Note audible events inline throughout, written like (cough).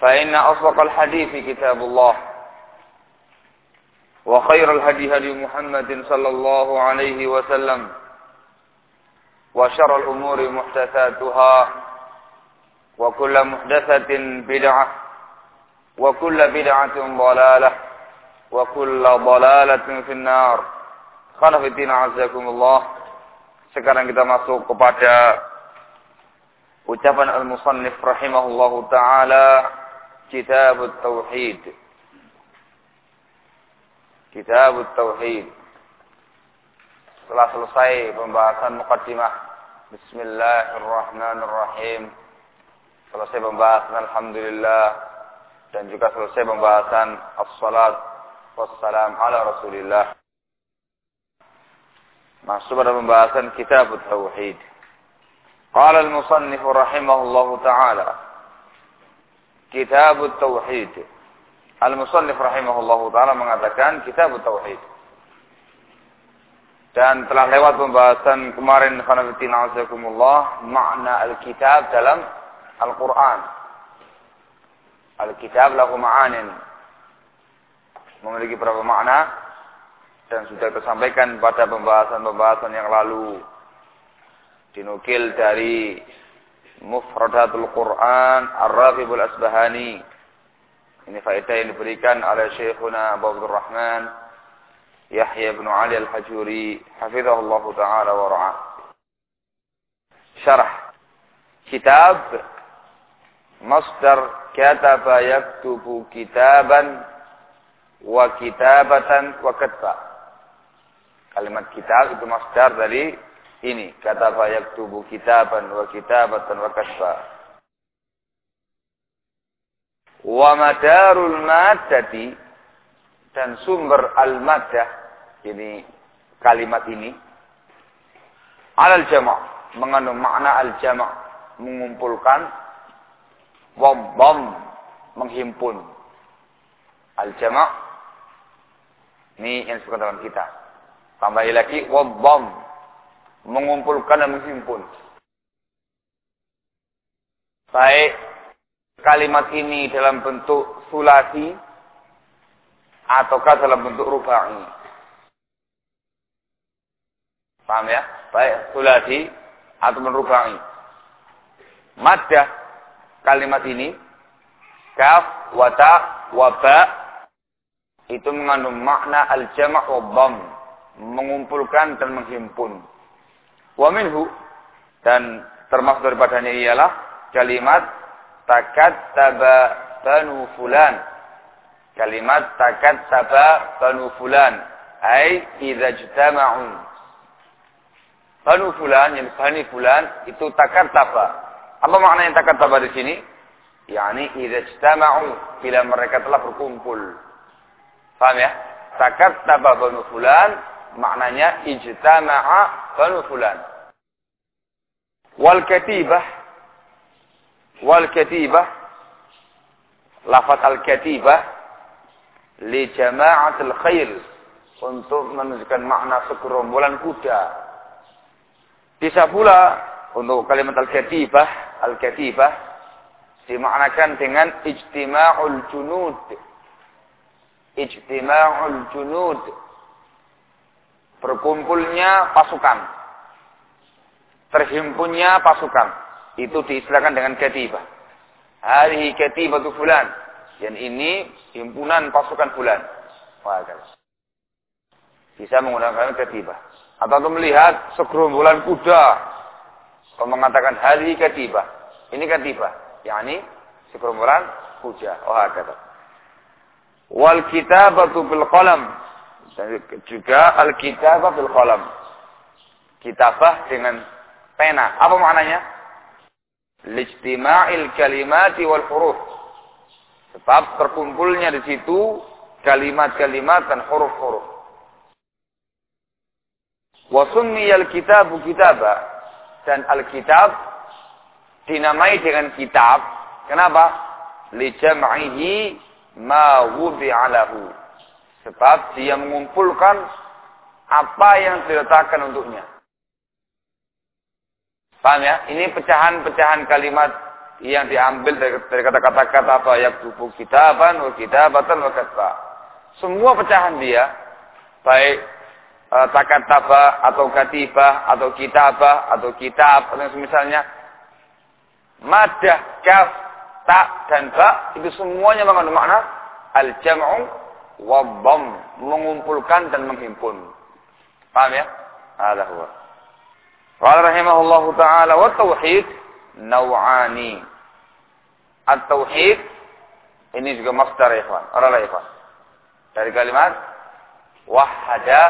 فإن أصدق الحديث كتاب الله وخير الهدي هدي محمد صلى الله عليه وسلم وشر الأمور محدثاتها وكل محدثة بدعة وكل بدعة ضلالة وكل ضلالة في النار. Khanafiddin azakumullah Sekarang kita masuk kepada ucapan al-musannif rahimahullahu ta'ala. Kitab Tauhid. Kitab Tauhid. Setelah selesai pembahasan mukaddimah Bismillahirrahmanirrahim. Selesai pembahasan Alhamdulillah dan juga selesai pembahasan as-salat wassalam ala Rasulillah. Masuk pada pembahasan Kitab Tauhid. Qala al-musannif rahimahullahu ta'ala Kitab Tauhid. Al-Musannif rahimahullahu taala mengatakan Kitab Tauhid. Dan telah lewat pembahasan kemarin khanafitin azakumullah makna al-kitab dalam Al-Qur'an. Al-kitab lahu ma'anin. Memiliki beberapa makna dan sudah tersampaikan pada pembahasan-pembahasan yang lalu dinukil dari Mufradatul Quran Ar-Raghibul Asbahani. Ini faedah yang diberikan oleh Syekhuna Abu Abdul Rahman Yahya bin Ali Al-Hajuri hafizahullah taala wa ra'ah. Syarah Kitab Masdar kataba yaktubu kitaban wa kitabatan wa katba. Kalimat kitab itu masdar dari ini kata yaktubu kitaban wa kitabatan wa kasba wa madarul maddati dan sumber al maddah ini kalimat ini al jama' mengandung makna al jama' mengumpulkan wabam menghimpun. Al jama' ini yang dengan kita. Tambah lagi wabam mengumpulkan dan menghimpun. Baik kalimat ini dalam bentuk sulasi ataukah dalam bentuk rubai. Paham ya? Baik sulasi atau rubai. Maddah kalimat ini kaf, wata, waba itu mengandung makna al-jama' wa mengumpulkan dan menghimpun. Wa minhu dan termasuk daripadanya ialah kalimat takat taba banu fulan. Kalimat takat taba banu fulan. Ay idza ijtama'u. Banu fulan yang bani fulan itu takat taba. Apa makna yang takat taba di sini? Yani idza ijtama'u bila mereka telah berkumpul. Paham ya? Takat taba banu fulan maknanya ijtama'a banu fulan. Wal katibah wal katibah lafaz al katibah li jama'atil khair untuk menunjukkan makna segerombolan kuda. Bisa pula untuk kalimat al-katibah, al-katibah dimaknakan dengan ijtima'ul junud. Ijtima'ul junud. Berkumpulnya pasukan. Terhimpunnya pasukan. Itu diistilahkan dengan katibah. Hari katibah itu fulan. Dan ini himpunan pasukan fulan. Wah, bisa menggunakan ketibah. Atau melihat segerombolan kuda. Kalau mengatakan hari ketibah. Ini ketibah. yakni segerombolan kuda. Oh, kata. Wal kitabatu bil qalam. Juga al kitabah bil qalam. Kitabah dengan pena. Apa maknanya? Lijtima'il kalimati wal huruf. Sebab terkumpulnya di situ kalimat-kalimat dan huruf-huruf. Wa summiyal kitabu kitaba. Dan Alkitab dinamai dengan kitab. Kenapa? Lijam'ihi ma wubi'alahu. Sebab dia mengumpulkan apa yang diletakkan untuknya. Paham ya? Ini pecahan-pecahan kalimat yang diambil dari kata-kata kata apa ya buku kitaban wa kitabatan wa katba. Semua pecahan dia baik uh, takataba atau katibah atau kitabah atau kitab atau semisalnya madah kaf tak dan ba itu semuanya mengandung makna al-jam'u wa mengumpulkan dan menghimpun paham ya ada huwa Qala rahimahullahu taala wa tauhid naw'ani at-tauhid ini juga masdar ya ikhwan ora ikhwan dari kalimat wahada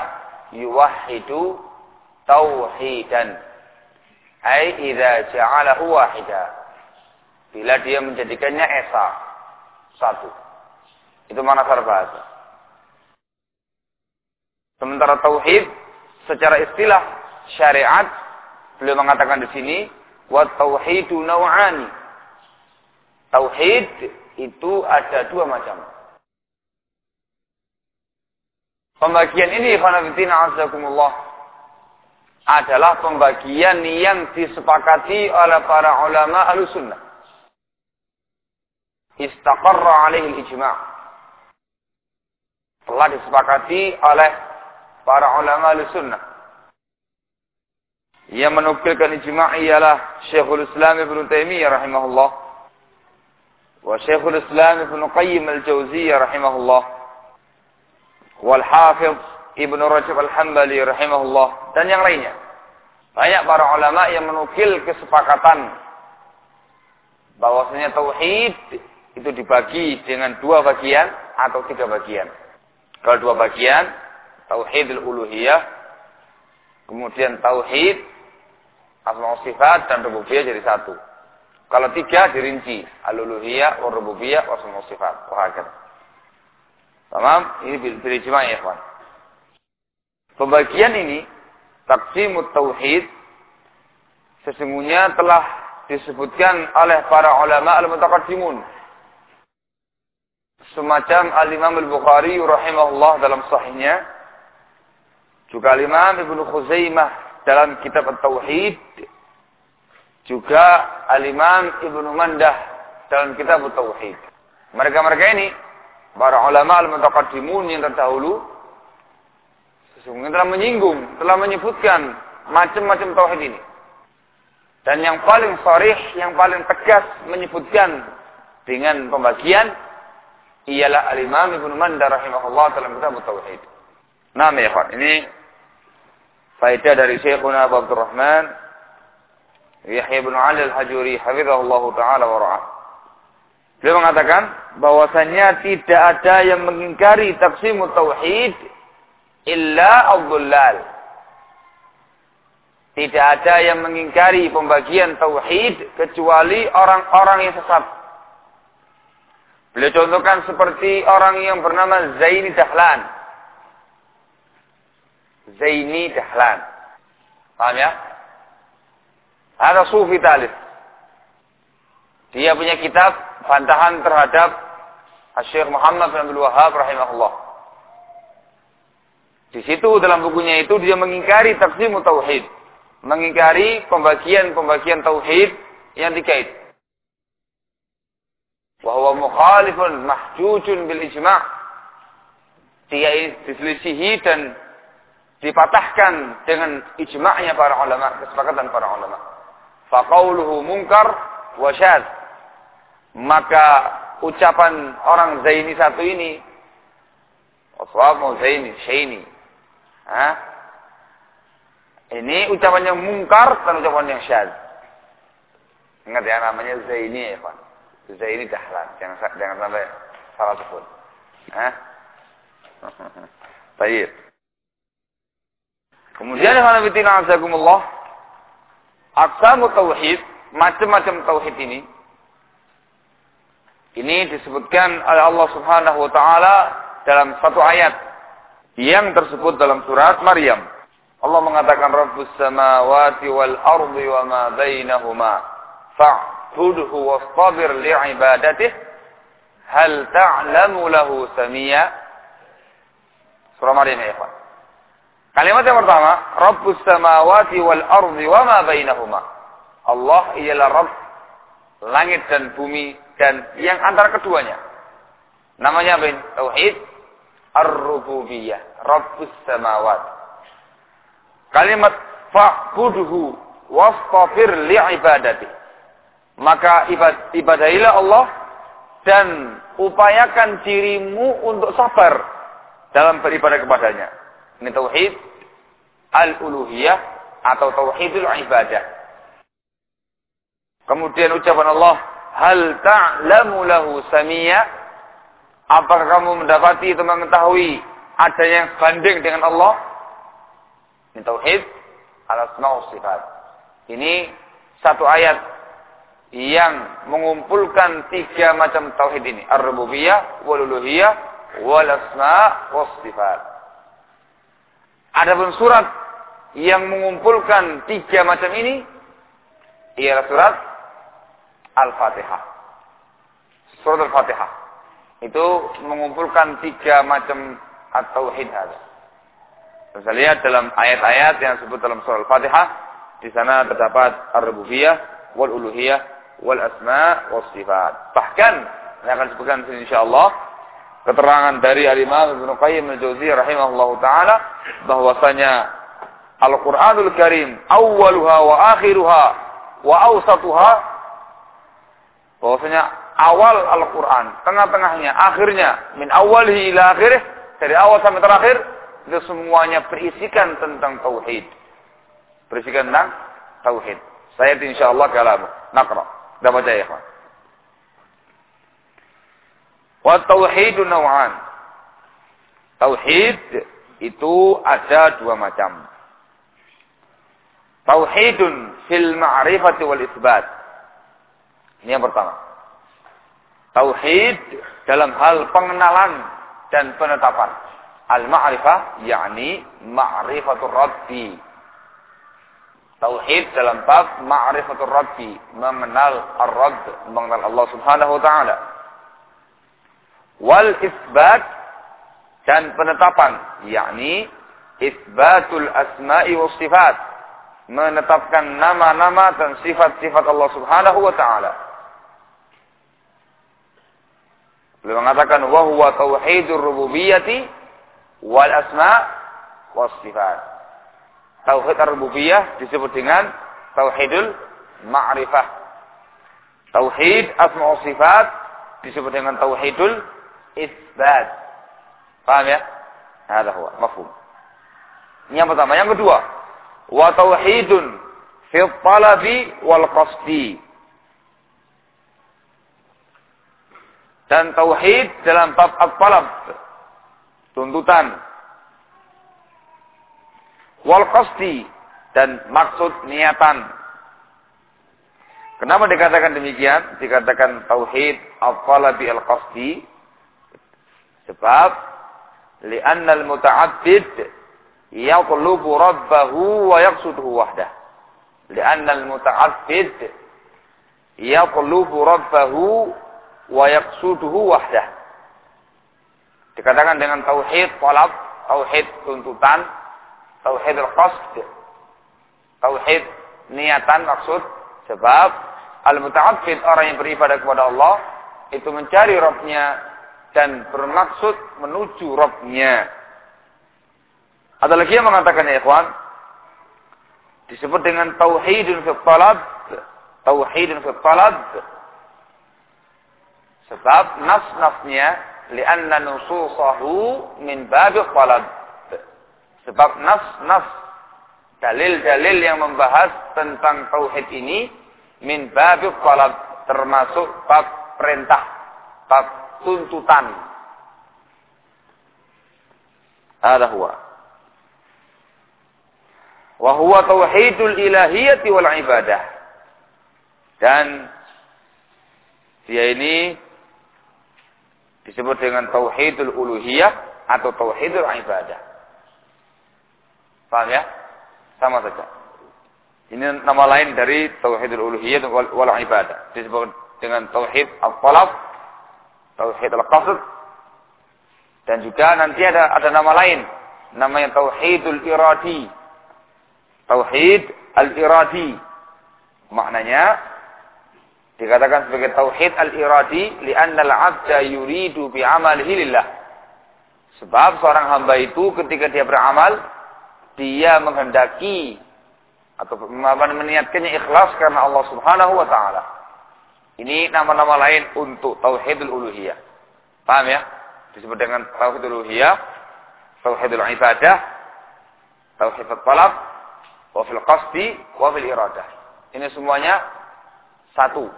yuwahhidu tauhidan. Ai idza ja'alahu wahida. Bila dia menjadikannya esa satu. Itu mana bahasa. Sementara tauhid secara istilah syariat beliau mengatakan di sini wa tauhidu naw'ani. Tauhid itu ada dua macam. Pembagian ini khanafitina azakumullah adalah pembagian yang disepakati oleh para ulama al-sunnah. Istaqarra alaihi ijma' telah disepakati oleh para ulama al-sunnah. Yang menukilkan ijma' ialah Syekhul Islam Ibn Taimiyah rahimahullah wa Syekhul Islam Ibn Qayyim al-Jauziyah rahimahullah wal Hafiz Ibnu Rajab Al-Hambali rahimahullah dan yang lainnya. Banyak para ulama yang menukil kesepakatan bahwasanya tauhid itu dibagi dengan dua bagian atau tiga bagian. Kalau dua bagian, tauhidul uluhiyah, kemudian tauhid asma sifat dan rububiyah jadi satu. Kalau tiga dirinci, al-uluhiyah, wa asma sifat. Paham? Ini bil ijma' ya, ikhwan. Pembagian ini taksimut tauhid sesungguhnya telah disebutkan oleh para ulama al-mutaqaddimun. Semacam al-Imam al-Bukhari rahimahullah dalam sahihnya juga al-Imam Ibnu Khuzaimah dalam kitab At-Tauhid juga al-Imam Ibnu Mandah dalam kitab At-Tauhid. Mereka-mereka ini para ulama al-mutaqaddimun yang terdahulu sesungguhnya telah menyinggung, telah menyebutkan macam-macam tauhid ini. Dan yang paling sharih, yang paling tegas menyebutkan dengan pembagian ialah al-Imam Ibnu Mandar rahimahullah dalam kitab tauhid. Nah, ya ini faedah dari Syekhuna Abu Abdurrahman Yahya bin Ali Al-Hajuri hafizahullah taala wa ra'ah. Beliau mengatakan bahwasanya tidak ada yang mengingkari taqsim tauhid illa. Tidak ada yang mengingkari pembagian tauhid kecuali orang-orang yang sesat. Beliau contohkan seperti orang yang bernama Zaini Dahlan. Zaini Dahlan. Paham ya? Ada sufi talib. Dia punya kitab bantahan terhadap Syekh Muhammad bin Abdul Wahab rahimahullah. Di situ dalam bukunya itu dia mengingkari taksim tauhid. Mengingkari pembagian-pembagian tauhid yang dikait. Wahwa mukhalifun mahjujun bil ijma' dia diselisihi dan dipatahkan dengan ijma'nya para ulama, kesepakatan para ulama. Faqauluhu munkar wa syad. Maka ucapan orang Zaini satu ini Waswab mau Zaini, Syaini. Hah? Ini ucapan yang mungkar dan ucapan yang syad. Ingat ya namanya Zaini ya, Pak. Zaini dahlan. Jangan jangan sampai salah sebut. Hah? (laughs) Baik. Kemudian kalau fitina azakumullah, aksamu tauhid, macam-macam tauhid ini ini disebutkan oleh Allah Subhanahu wa taala dalam satu ayat yang tersebut dalam surat Maryam. Allah mengatakan Rabbus samawati wal ardi wa ma bainahuma fa'budhu wastabir li'ibadatihi hal ta'lamu lahu samia Surah Maryam ya ikhwan. Kalimat yang pertama, Rabbus samawati wal ardi wa ma bainahuma. Allah ialah Rabb langit dan bumi dan yang antara keduanya. Namanya apa ini? Tauhid ar-rububiyah, Rabbus samawat. Kalimat fa'buduhu wastabir li'ibadati. Maka ibad, ibadahilah Allah dan upayakan dirimu untuk sabar dalam beribadah kepadanya. Ini tauhid al-uluhiyah atau tauhidul ibadah. Kemudian ucapan Allah, hal ta'lamu lahu samia? Apakah kamu mendapati atau mengetahui ada yang banding dengan Allah? Ini tauhid al-asma sifat. Ini satu ayat yang mengumpulkan tiga macam tauhid ini. Ar-rububiyah, wal-uluhiyah, wal-asma was sifat. Adapun surat yang mengumpulkan tiga macam ini ialah surat Al-Fatihah. Surat Al-Fatihah. Itu mengumpulkan tiga macam at-tauhid ada. Kita lihat dalam ayat-ayat yang disebut dalam surah Al-Fatihah, di sana terdapat ar-rububiyah, wal-uluhiyah, wal-asma, was-sifat. Bahkan, saya akan sebutkan di sini insyaallah keterangan dari Al-Imam Ibnu Qayyim Al-Jauziyah rahimahullahu taala bahwasanya Al-Qur'anul Karim awwaluha wa akhiruha wa awsatuha bahwasanya awal Al-Quran, tengah-tengahnya, akhirnya, min awalhi ila akhirih, dari awal sampai terakhir, itu semuanya berisikan tentang tauhid. Berisikan tentang tauhid. Saya insyaallah kalam. Nakra. Dah baca ya, Pak. Wa tauhidu naw'an. Tauhid itu ada dua macam. Tauhidun fil ma'rifati wal isbat. Ini yang pertama. Tauhid dalam hal pengenalan dan penetapan. Al-ma'rifah yakni ma'rifatul rabbi. Tauhid dalam bab ma'rifatul rabbi, mengenal ar-rabb, mengenal Allah Subhanahu wa taala. Wal isbat dan penetapan, yakni isbatul asma'i was sifat, menetapkan nama-nama dan sifat-sifat Allah Subhanahu wa taala. Beliau mengatakan wa huwa tauhidur rububiyyati wal asma was sifat. Tauhid ar-rububiyah disebut dengan tauhidul ma'rifah. Tauhid asma was sifat disebut dengan tauhidul isbat. Paham ya? Ada huwa, mafhum. Ini yang pertama, yang kedua, wa tauhidun fi talabi wal qasdi. dan tauhid dalam bab al-talab tuntutan wal qasdi dan maksud niatan kenapa dikatakan demikian dikatakan tauhid al-talabi al-qasdi sebab li'anna al-muta'abbid yatlubu rabbahu wa yaqsuduhu wahdah li'anna al-muta'abbid yatlubu rabbahu wa yaqsuduhu wahdah. Dikatakan dengan tauhid talab, tauhid tuntutan, tauhid al-qasd, tauhid niatan maksud sebab al-muta'abbid orang yang beribadah kepada Allah itu mencari Rabbnya dan bermaksud menuju Rabbnya. Ada lagi yang mengatakan ya ikhwan, disebut dengan tauhidun fi talab, tauhidun fi talab. Sebab nas-nasnya lianna nususahu min babi talab. Sebab nas-nas dalil-dalil yang membahas tentang tauhid ini min babi talab termasuk bab perintah, bab tuntutan. Ada huwa. Wa tauhidul ilahiyati wal ibadah. Dan dia ini disebut dengan tauhidul uluhiyah atau tauhidul ibadah. Paham ya? Sama saja. Ini nama lain dari tauhidul uluhiyah wal ibadah. Disebut dengan tauhid al-talab, tauhid al-qasd dan juga nanti ada ada nama lain namanya tauhidul iradi Tauhid al-iradi. Maknanya dikatakan sebagai tauhid al-iradi li'anna al-'abda yuridu bi'amalihi lillah. Sebab seorang hamba itu ketika dia beramal dia menghendaki atau meniatkannya ikhlas karena Allah Subhanahu wa taala. Ini nama-nama lain untuk tauhidul uluhiyah. Paham ya? Disebut dengan tauhidul uluhiyah, tauhidul ibadah, tauhid talab, wa fil qasdi wa iradah. Ini semuanya satu.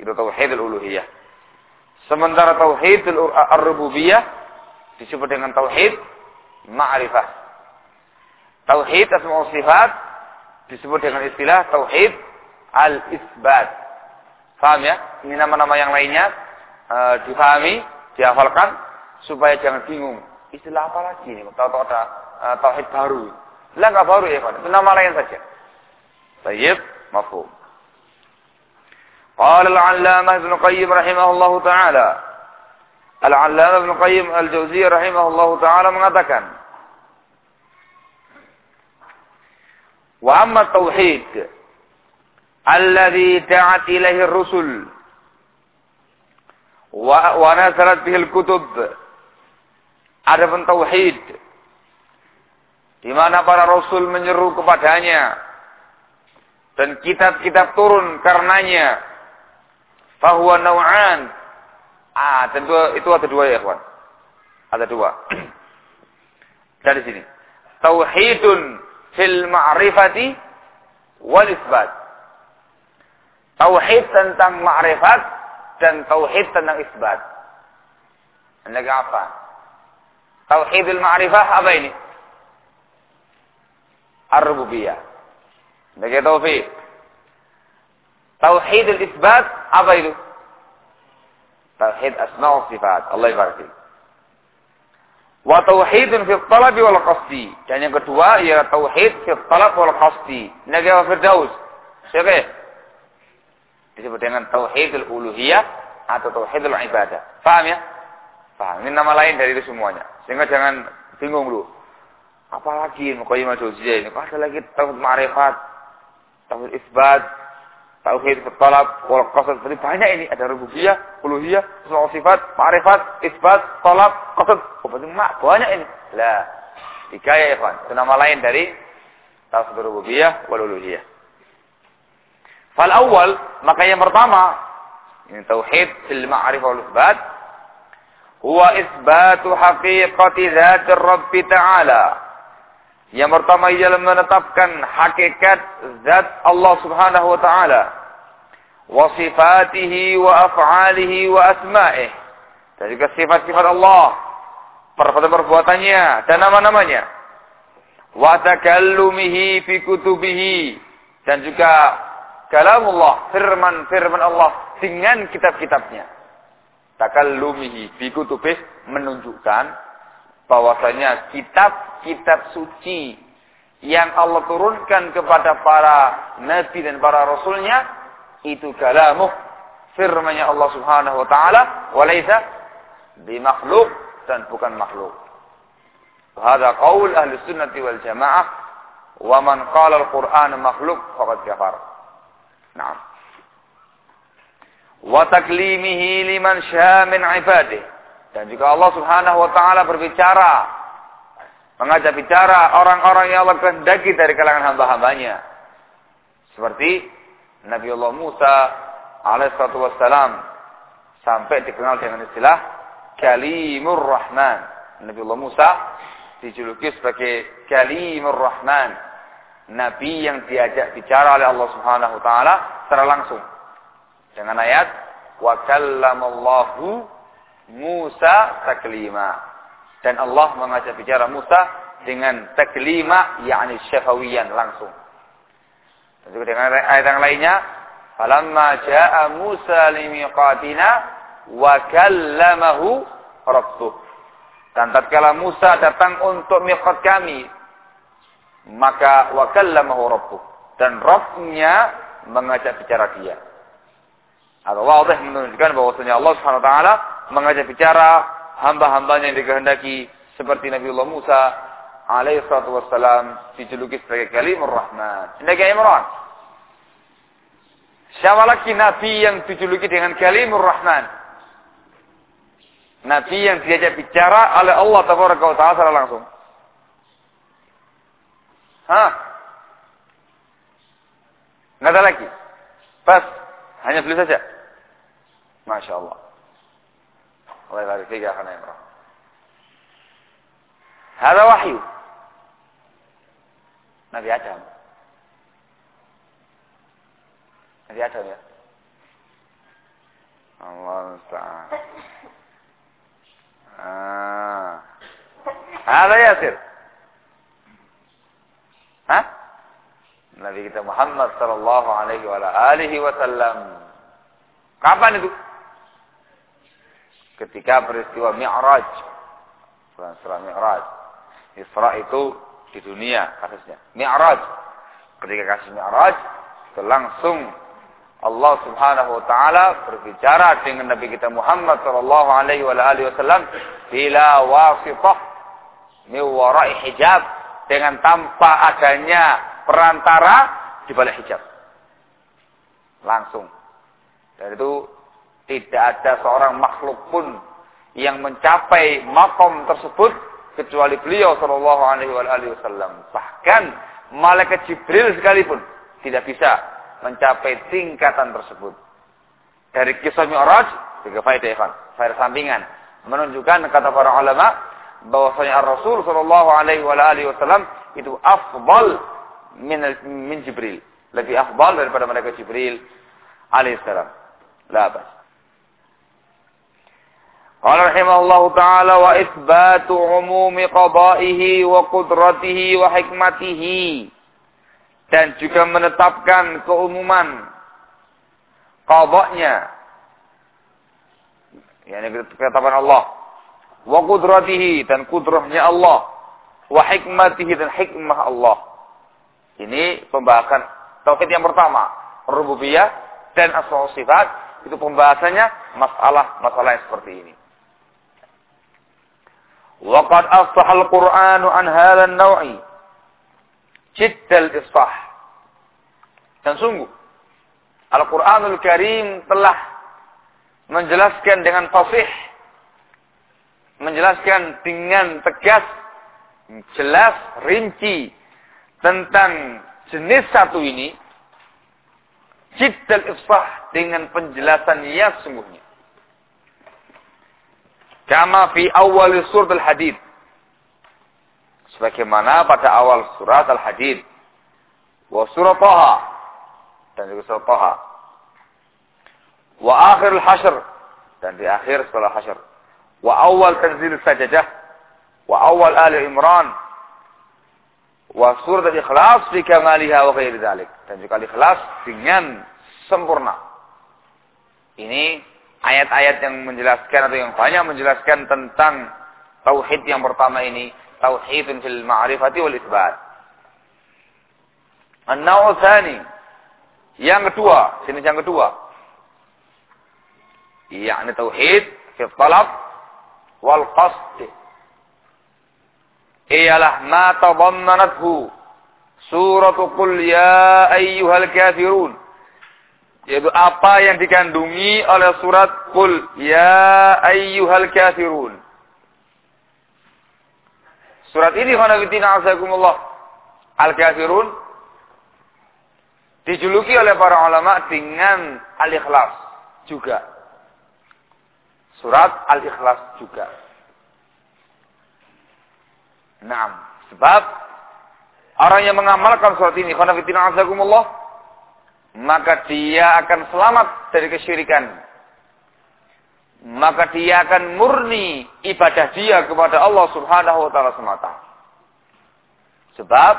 Itu tauhidul uluhiyah. Sementara tauhid ar-rububiyah disebut dengan tauhid ma'rifah. Tauhid asma sifat disebut dengan istilah tauhid al-isbat. Paham ya? Ini nama-nama yang lainnya uh, difahami, dihafalkan supaya jangan bingung. Istilah apa lagi ini? Tahu-tahu ada uh, tauhid baru. Lah enggak baru ya, Pak. Itu nama lain saja. Baik, mafhum. Qala al-'allamah Ibnu Qayyim rahimahullahu taala. Al-'allamah Ibnu Qayyim al-Jauziyah rahimahullahu taala mengatakan, "Wa amma tauhid alladhi da'at ilaihi ar-rusul wa wa nazalat bihi al-kutub." Adapun tauhid. Di mana para rasul menyeru kepadanya. Dan kitab-kitab turun karenanya. Bahwa nau'an ah tentu itu ada dua ya kawan ada dua. (clears throat) Dari sini. Tauhidun fil ma'rifati wal isbat tauhid tentang ma'rifat dan tauhid tentang isbat anda apa tauhidul ma'rifah apa ini ar-rububiyah. Bagi taufik. Tauhid al-isbat apa itu? Tauhid asma sifat. Allah ibarat. Wa tauhidun fi talabi wal qasdi. Dan yang kedua ialah tauhid fi talab wal qasdi. Nabi Firdaus. Siapa? Disebut dengan tauhidul uluhiyah atau tauhidul ibadah. Paham ya? Paham. Ini nama lain dari itu semuanya. Sehingga jangan bingung dulu. Apalagi Muqayyimah Jauziyah ini? Ada lagi tauhid ma'rifat, tauhid isbat, tauhid talab, wal qasad. Jadi banyak ini. Ada rububiyah, uluhiyah, semua sifat, ma'rifat, isbat, talab, qasad. Oh, banyak ini. Lah. Tiga ya, Ikhwan. Itu nama lain dari tauhid rububiyah wal uluhiyah. Fal awal, maka yang pertama, ini tauhid fil ma'rifah wal isbat, huwa isbatu haqiqati dzatir Rabbi ta'ala yang pertama ialah menetapkan hakikat zat Allah Subhanahu wa taala wa sifatihi wa af'alihi wa asma'ih. Dan juga sifat-sifat Allah, perbuatan-perbuatannya dan nama-namanya. Wa takallumihi fi kutubihi dan juga kalamullah, firman-firman Allah dengan kitab-kitabnya. Takallumihi fi kutubih menunjukkan bahwasanya kitab-kitab suci yang Allah turunkan kepada para nabi dan para rasulnya itu kalamuh firman-Nya Allah Subhanahu wa taala walaysa bimakhluk dan bukan makhluk. Hada qaul ahli sunnati wal jamaah. Wa man qala al-Qur'an makhluk faqad. Naam. Wa taklimihi liman syaa min ibadih. Dan jika Allah Subhanahu wa taala berbicara mengajak bicara orang-orang yang Allah kehendaki dari kalangan hamba-hambanya. Seperti Nabi Allah Musa alaihissalatu wassalam sampai dikenal dengan istilah Kalimur Rahman. Nabi Allah Musa dijuluki sebagai Kalimur Rahman. Nabi yang diajak bicara oleh Allah Subhanahu wa taala secara langsung. Dengan ayat wa kallamallahu Musa taklima. Dan Allah mengajak bicara Musa dengan taklima yakni syafawiyan langsung. Dan juga dengan ayat yang lainnya, falamma jaa Musa limiqatina wa kallamahu rabbuh. Dan tatkala Musa datang untuk miqat kami, maka wa kallamahu rabbuh. Dan Rabbnya mengajak bicara dia. Atau wadih menunjukkan bahwasanya Allah Subhanahu wa taala mengajak bicara hamba-hambanya yang dikehendaki seperti Nabi Allah Musa alaihi salatu wassalam dijuluki sebagai kalimur rahman. Nabi Imran. Siapa lagi Nabi yang dijuluki dengan kalimur rahman? Nabi yang diajak bicara oleh Allah Taala langsung. Hah? Nggak ada lagi. Pas. Hanya beli saja. Masya Allah. Allah يبارك فيك يا أخي إبراهيم هذا وحي Nabi Adam. Nabi Adam ya. Allah musta'an. Ah. Ada Yasir. Hah? Nabi kita Muhammad sallallahu alaihi wa alihi wasallam. Kapan itu? Ketika peristiwa Mi'raj. Bukan surah Mi'raj. Isra itu di dunia kasusnya. Mi'raj. Ketika kasus Mi'raj, langsung Allah Subhanahu wa taala berbicara dengan Nabi kita Muhammad sallallahu alaihi wasallam bila wasithah min wara'i hijab dengan tanpa adanya perantara di balik hijab. Langsung. Dan itu tidak ada seorang makhluk pun yang mencapai makom tersebut kecuali beliau sallallahu alaihi wasallam. Bahkan malaikat Jibril sekalipun tidak bisa mencapai tingkatan tersebut. Dari kisah Mi'raj, tiga faedah faedah sampingan. Menunjukkan kata para ulama bahwasanya Rasul sallallahu alaihi wasallam itu afdal min, min Jibril. Lebih afdal daripada mereka Jibril alaihissalam. La bas. Ta'ala wa itsbatu umumi qada'ihi wa qudratihi wa hikmatihi dan juga menetapkan keumuman qadanya yakni ketetapan Allah wa qudratihi dan kudrahnya Allah. Wa hikmatihi dan hikmah Allah. Ini pembahasan tauhid yang pertama. Rububiyah dan asma sifat itu pembahasannya masalah-masalah yang seperti ini. Waqad afsahal Qur'anu an hadzal naw'i jiddal isfah. Dan sungguh, Al-Quranul Karim telah menjelaskan dengan fasih, menjelaskan dengan tegas, jelas, rinci tentang jenis satu ini, jiddal isfah dengan penjelasan yang sungguhnya. Kama fi awal surat al-hadid. Sebagaimana pada awal surat Al-Hadid. Wa surat Taha. Dan juga surat Taha. Wa akhir al-hashr dan di akhir setelah hashr wa awal ali imran. Wa surat al-ikhlas fi kamaliha wa ghairi dzalik dan juga al-ikhlas dengan sempurna. Ini ayat-ayat yang menjelaskan atau yang banyak menjelaskan tentang tauhid yang pertama ini. Tauhidun fil ma'rifati wal isbat. An-naw yang kedua, jenis yang kedua. yakni tauhid fi talab wal qasd. ialah ma tadammanathu surat Qul ya ayyuhal kafirun yaitu apa yang dikandungi oleh surat Qul ya ayyuhal kafirun Surat ini khanafitina azakumullah al-kafirun dijuluki oleh para ulama dengan al-ikhlas juga. Surat al-ikhlas juga. Naam. Sebab orang yang mengamalkan surat ini, khanafitina azakumullah, maka dia akan selamat dari kesyirikan. Maka dia akan murni ibadah dia kepada Allah subhanahu wa ta'ala semata. Sebab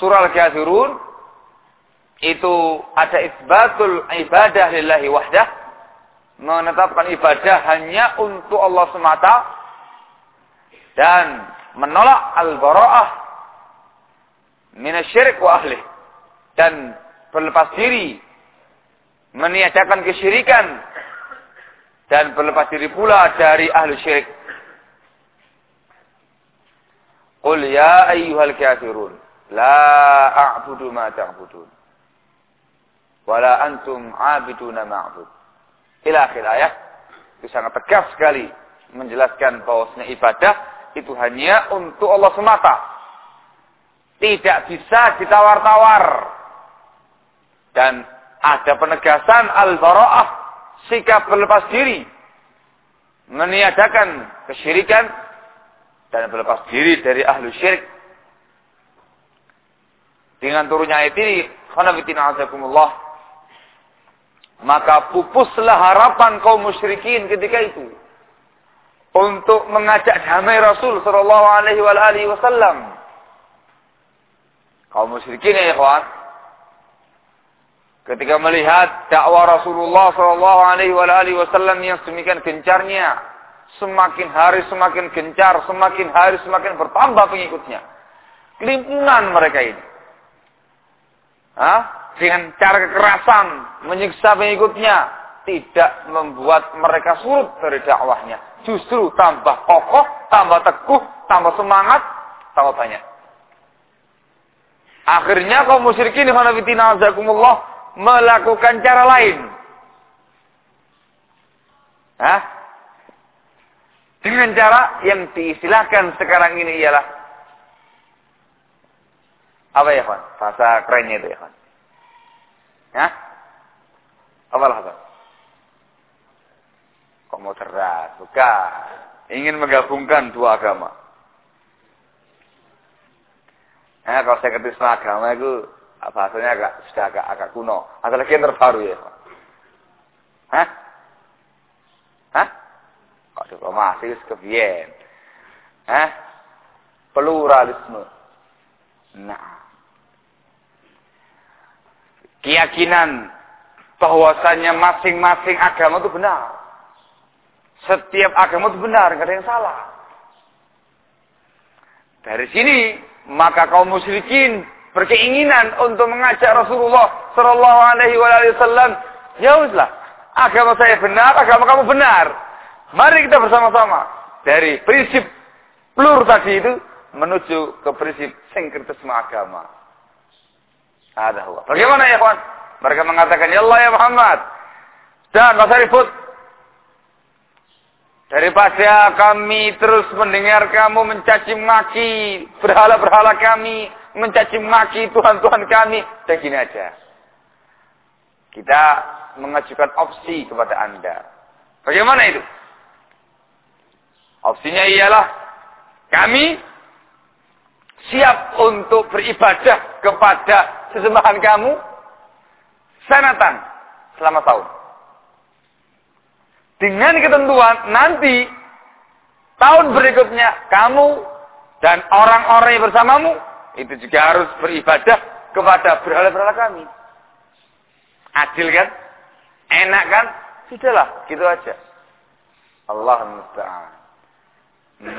surah Al-Kafirun itu ada isbatul ibadah lillahi wahdah. Menetapkan ibadah hanya untuk Allah semata. Dan menolak al-bara'ah minasyirik wa ahli dan berlepas diri meniadakan kesyirikan dan berlepas diri pula dari ahli syirik. Qul ya ayyuhal kafirun la a'budu ma ta'budun wala antum 'abiduna ma'bud. Ila akhir ayat itu sangat tegas sekali menjelaskan bahwasanya ibadah itu hanya untuk Allah semata. Tidak bisa ditawar-tawar. Dan ada penegasan al-bara'ah, sikap berlepas diri. Meniadakan kesyirikan dan berlepas diri dari ahlu syirik. Dengan turunnya ayat ini, khanafitina azakumullah, maka pupuslah harapan kaum musyrikin ketika itu untuk mengajak damai Rasul sallallahu alaihi wasallam. Kaum musyrikin ya ikhwan, ketika melihat dakwah Rasulullah sallallahu alaihi wasallam yang semakin gencarnya, semakin hari semakin gencar, semakin hari semakin bertambah pengikutnya. Kelimpungan mereka ini. Hah? Dengan cara kekerasan menyiksa pengikutnya, tidak membuat mereka surut dari dakwahnya justru tambah kokoh, tambah teguh, tambah semangat, tambah banyak. Akhirnya kaum musyrikin melakukan cara lain. Hah? Dengan cara yang diistilahkan sekarang ini ialah apa ya, kawan? Bahasa kerennya itu ya, kawan. Ya? Apa lah, Kok mau cerdas? Bukan. Ingin menggabungkan dua agama. Nah, kalau saya sama agama itu bahasanya agak sudah agak agak kuno. Ada lagi yang terbaru ya. Hah? Hah? Kok diplomasi kebiyen? Hah? Pluralisme. Nah. Keyakinan bahwasanya masing-masing agama itu benar. Setiap agama itu benar, nggak ada yang salah. Dari sini maka kaum musyrikin berkeinginan untuk mengajak Rasulullah Shallallahu Alaihi Wasallam, ya uslah, agama saya benar, agama kamu benar. Mari kita bersama-sama dari prinsip plur tadi itu menuju ke prinsip sinkretisme agama. Ada Bagaimana ya kawan? Mereka mengatakan, Ya Allah ya Muhammad. Dan masa ribut. Daripada kami terus mendengar kamu mencaci maki berhala-berhala kami, mencaci maki Tuhan-Tuhan kami. Dan gini aja. Kita mengajukan opsi kepada Anda. Bagaimana itu? Opsinya ialah kami siap untuk beribadah kepada sesembahan kamu sanatan selama tahun. Dengan ketentuan nanti tahun berikutnya kamu dan orang-orang yang bersamamu itu juga harus beribadah kepada berhala-berhala kami. Adil kan? Enak kan? Sudahlah, gitu aja. Allah musta'an.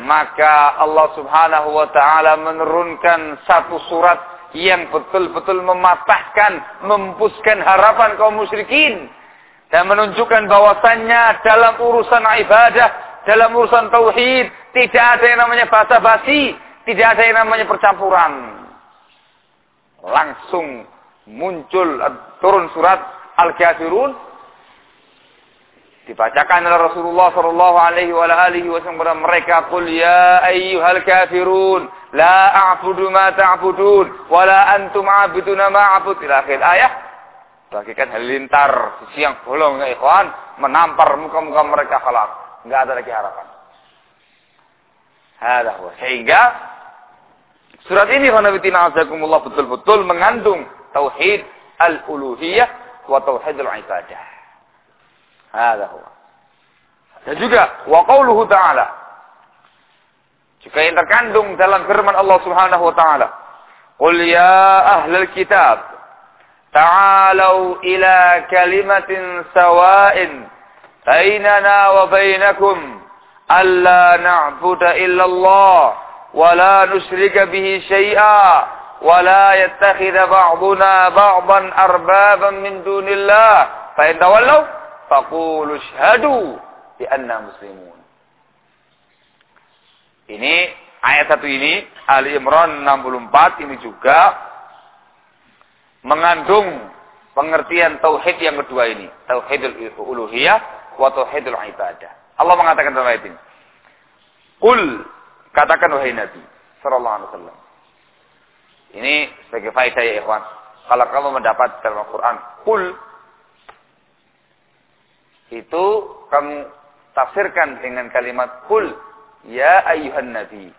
Maka Allah subhanahu wa ta'ala menurunkan satu surat yang betul-betul mematahkan, mempuskan harapan kaum musyrikin dan menunjukkan bahwasannya dalam urusan ibadah, dalam urusan tauhid tidak ada yang namanya basa-basi, Tidak ada yang namanya percampuran. Langsung muncul turun surat Al-Kafirun dibacakan oleh Rasulullah sallallahu alaihi wa alihi wasallam kepada mereka qul ya ayyuhal kafirun la a'budu ma ta'budun wa la antum 'abiduna ma a'bud. Ila akhir ayat bagikan halilintar siang bolong ya ikhwan menampar muka-muka mereka halak enggak ada lagi harapan. Hada sehingga surat ini khanabitina azakumullah betul-betul mengandung tauhid al-uluhiyah wa tauhid al-ibadah Hada huwa. Dan juga wa qauluhu ta'ala. Jika yang terkandung dalam firman Allah Subhanahu wa taala, "Qul ya ahlal kitab, ta'alu ila kalimatin sawa'in bainana wa bainakum alla na'budu illa Allah wa la nusyrika bihi syai'a wa la yattakhidha ba'duna ba'dan arbaban min dunillah." Fa in tawallaw faqulu syhadu bi anna muslimun. Ini ayat satu ini Ali Imran 64 ini juga mengandung pengertian tauhid yang kedua ini, tauhidul uluhiyah wa tauhidul ibadah. Allah mengatakan dalam ayat ini, "Qul katakan wahai Nabi sallallahu alaihi wasallam." Ini sebagai faedah ya ikhwan. Kalau kamu mendapat dalam Al-Qur'an, "Qul itu kamu tafsirkan dengan kalimat kul ya ayuhan nabi.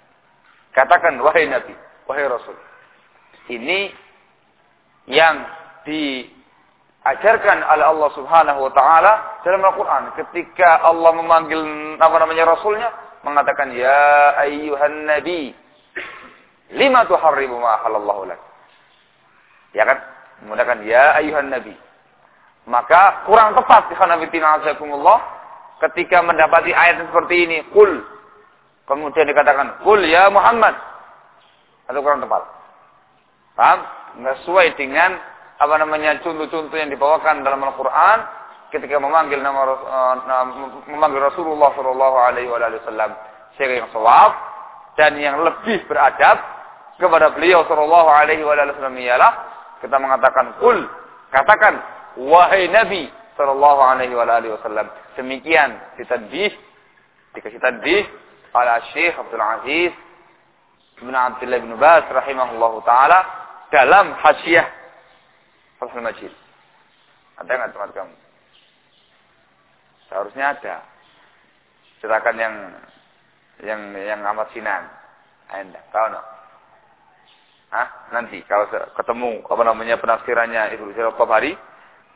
Katakan wahai nabi, wahai rasul. Ini yang diajarkan oleh Allah Subhanahu wa taala dalam Al-Qur'an ketika Allah memanggil apa namanya rasulnya mengatakan ya ayuhan nabi lima tuharrimu ma lak. Ya kan? Menggunakan ya ayuhan nabi. Maka kurang tepat di khanafitina azakumullah ketika mendapati ayat seperti ini, kul. Kemudian dikatakan, kul ya Muhammad. Atau kurang tepat. Paham? Nggak sesuai dengan apa namanya contoh-contoh yang dibawakan dalam Al-Quran ketika memanggil nama uh, memanggil Rasulullah Shallallahu Alaihi Wasallam sehingga yang sawab dan yang lebih beradab kepada beliau Shallallahu Alaihi Wasallam ialah kita mengatakan kul katakan wahai Nabi Shallallahu Alaihi Wasallam. Demikian ditadbih, dikasih tadbih oleh Syekh Abdul Aziz bin Abdullah bin Bas rahimahullahu taala dalam hasyiah Fathul Majid. Ada nggak teman kamu? Seharusnya ada. Silakan yang yang yang amat sinan. Anda tahu no? Hah? Nanti kalau ketemu apa namanya penafsirannya Ibnu Jarir Tabari,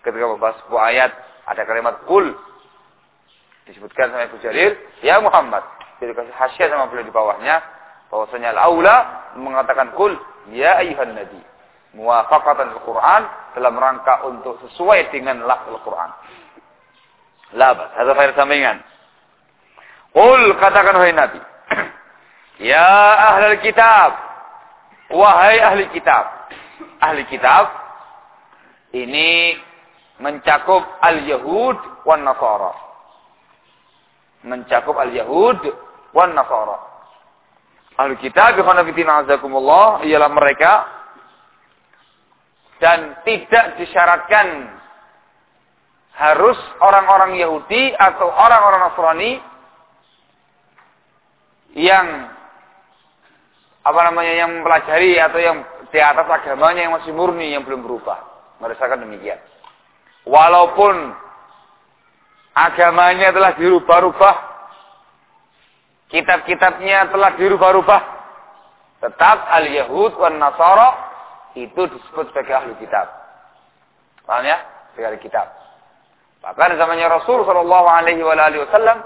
ketika membahas sebuah ayat ada kalimat kul disebutkan sama Ibu Jarir, ya Muhammad. Jadi kasih hasyiat sama beliau di bawahnya bahwasanya al-aula mengatakan kul ya ayuhan nabi. Muwafaqatan Al-Qur'an dalam rangka untuk sesuai dengan lafaz Al-Qur'an. Labas, ada fair sampingan. Kul katakan wahai Nabi. (clears throat) ya ahli kitab. Wahai ahli kitab. Ahli kitab ini mencakup al-Yahud wan Nasara. Mencakup al-Yahud wan Nasara. Ahli kitab bikhanafitina azakumullah ialah mereka dan tidak disyaratkan harus orang-orang Yahudi atau orang-orang Nasrani yang apa namanya yang mempelajari atau yang di atas agamanya yang masih murni yang belum berubah. Merasakan demikian. Walaupun agamanya telah dirubah-rubah, kitab-kitabnya telah dirubah-rubah, tetap al-Yahud wan Nasara itu disebut sebagai ahli kitab. Paham ya? Sebagai kitab. Bahkan zamannya Rasul Shallallahu Alaihi Wasallam,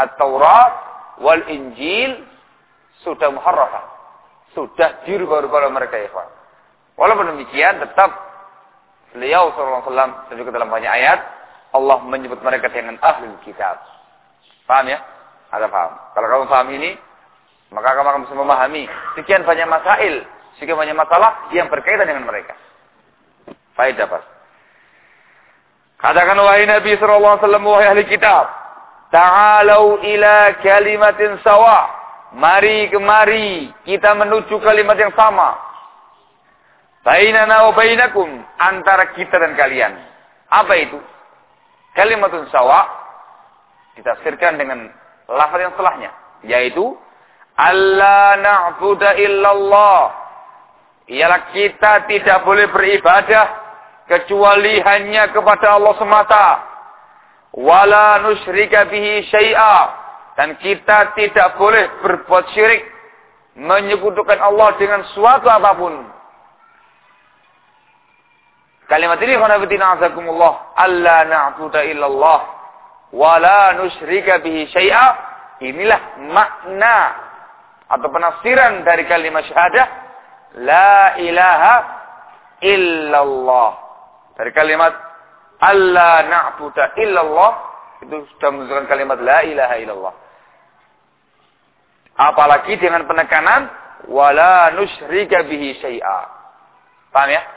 At-Taurat wal Injil sudah muharrafah, sudah dirubah-rubah oleh mereka ya, Walaupun demikian, tetap beliau SAW dan juga dalam banyak ayat Allah menyebut mereka dengan ahli kitab. Paham ya? Ada paham. Kalau kamu paham ini, maka kamu akan bisa memahami sekian banyak masail, sekian banyak masalah yang berkaitan dengan mereka. Faedah pas. Katakan wahai Nabi sallallahu alaihi wasallam wahai ahli kitab, ta'alu ila kalimatin sawa Mari kemari kita menuju kalimat yang sama. Bainana wa bainakum antara kita dan kalian. Apa itu? Kalimatun sawa ditafsirkan dengan lafaz yang setelahnya yaitu Allah na'budu illallah. Ialah kita tidak boleh beribadah kecuali hanya kepada Allah semata. Wala nusyrika bihi syai'a dan kita tidak boleh berbuat syirik. Menyekutukan Allah dengan suatu apa pun. Kalimat ini khanafitina azakumullah. Allah na'budu illallah. Wa la nusyrika bihi syai'a. Inilah makna atau penafsiran dari kalimat syahadah. La ilaha illallah. Dari kalimat Allah na'budu illallah. Itu sudah menunjukkan kalimat la ilaha illallah. Apalagi dengan penekanan wala nusyrika bihi syai'a. Paham ya?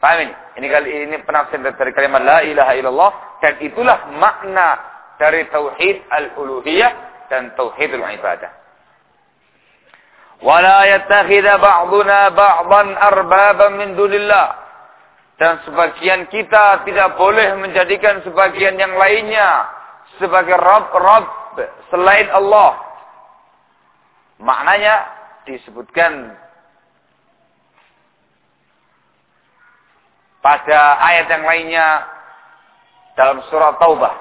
Paham ini? Ini kali ini penafsiran dari kalimat la ilaha illallah dan itulah makna dari tauhid al-uluhiyah dan tauhid al-ibadah. Wala yattakhidha ba'duna ba'dan arbaban min dunillah. Dan sebagian kita tidak boleh menjadikan sebagian yang lainnya sebagai Rabb-Rabb selain Allah. Maknanya disebutkan pada ayat yang lainnya dalam surat Taubah.